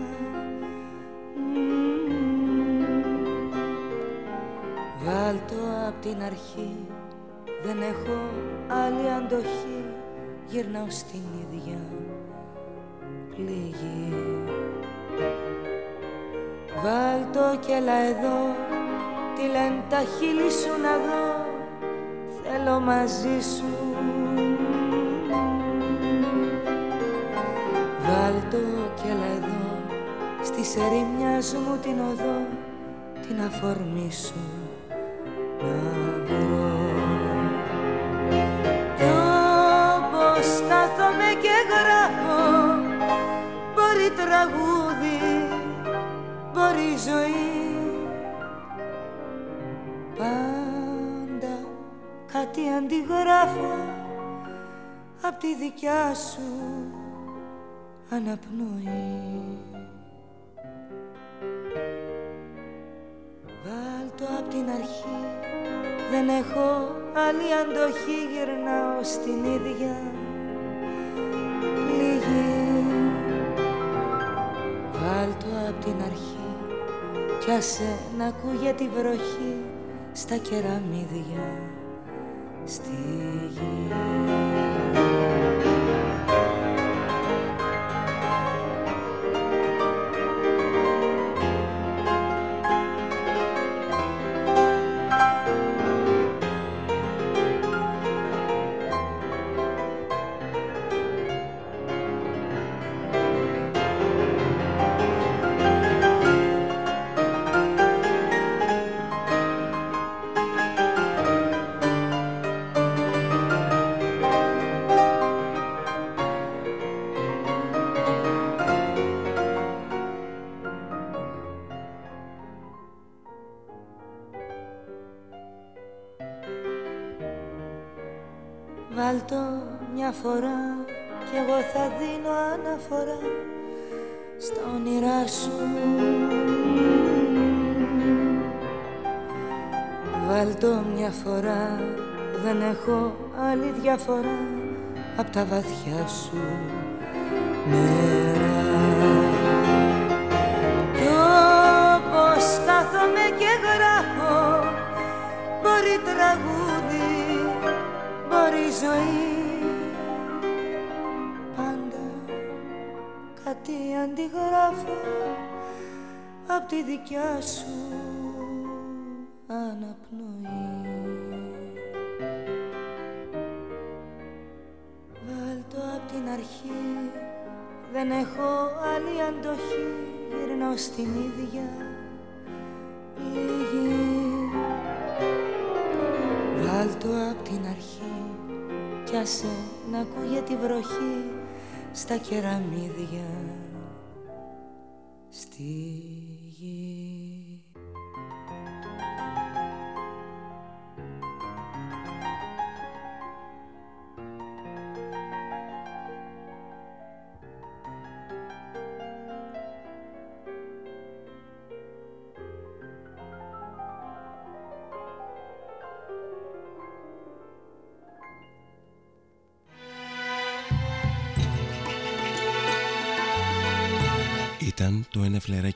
Βάλτο απ' την αρχή δεν έχω άλλη αντοχή. Γυρνάω στην ίδια πληγή. Βάλτο κι έλα εδώ τι λένε τα χείλη σου να δω. Θέλω μαζί σου Βάλτο κι έλα εδώ. Στη σερήμια μου την οδό. Την αφορμή σου να βρω Κι όπως κάθομαι και γράφω μπορεί τραγούδι, μπορεί ζωή. Κάτι αντιγράφω απ' τη δικιά σου αναπνοή. Βάλτο απ' την αρχή δεν έχω άλλη αντοχή γυρνάω στην ίδια. Πληγή Βάλτο απ' την αρχή κι άσε να ακούγεται τη βροχή στα κεραμίδια στη γη. Φορά κι εγώ θα δίνω αναφορά στα όνειρά σου. Βάλτο μια φορά δεν έχω άλλη διαφορά απ' τα βαθιά σου. Νερά μπορεί ζωή τι αντιγράφω απ' τη δικιά σου αναπνοή. Βάλτο απ' την αρχή δεν έχω άλλη αντοχή. Γυρνώ στην ίδια λίγη Βάλτο απ' την αρχή κι άσε να ακούγεται η βροχή στα κεραμίδια στη γη.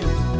Connection.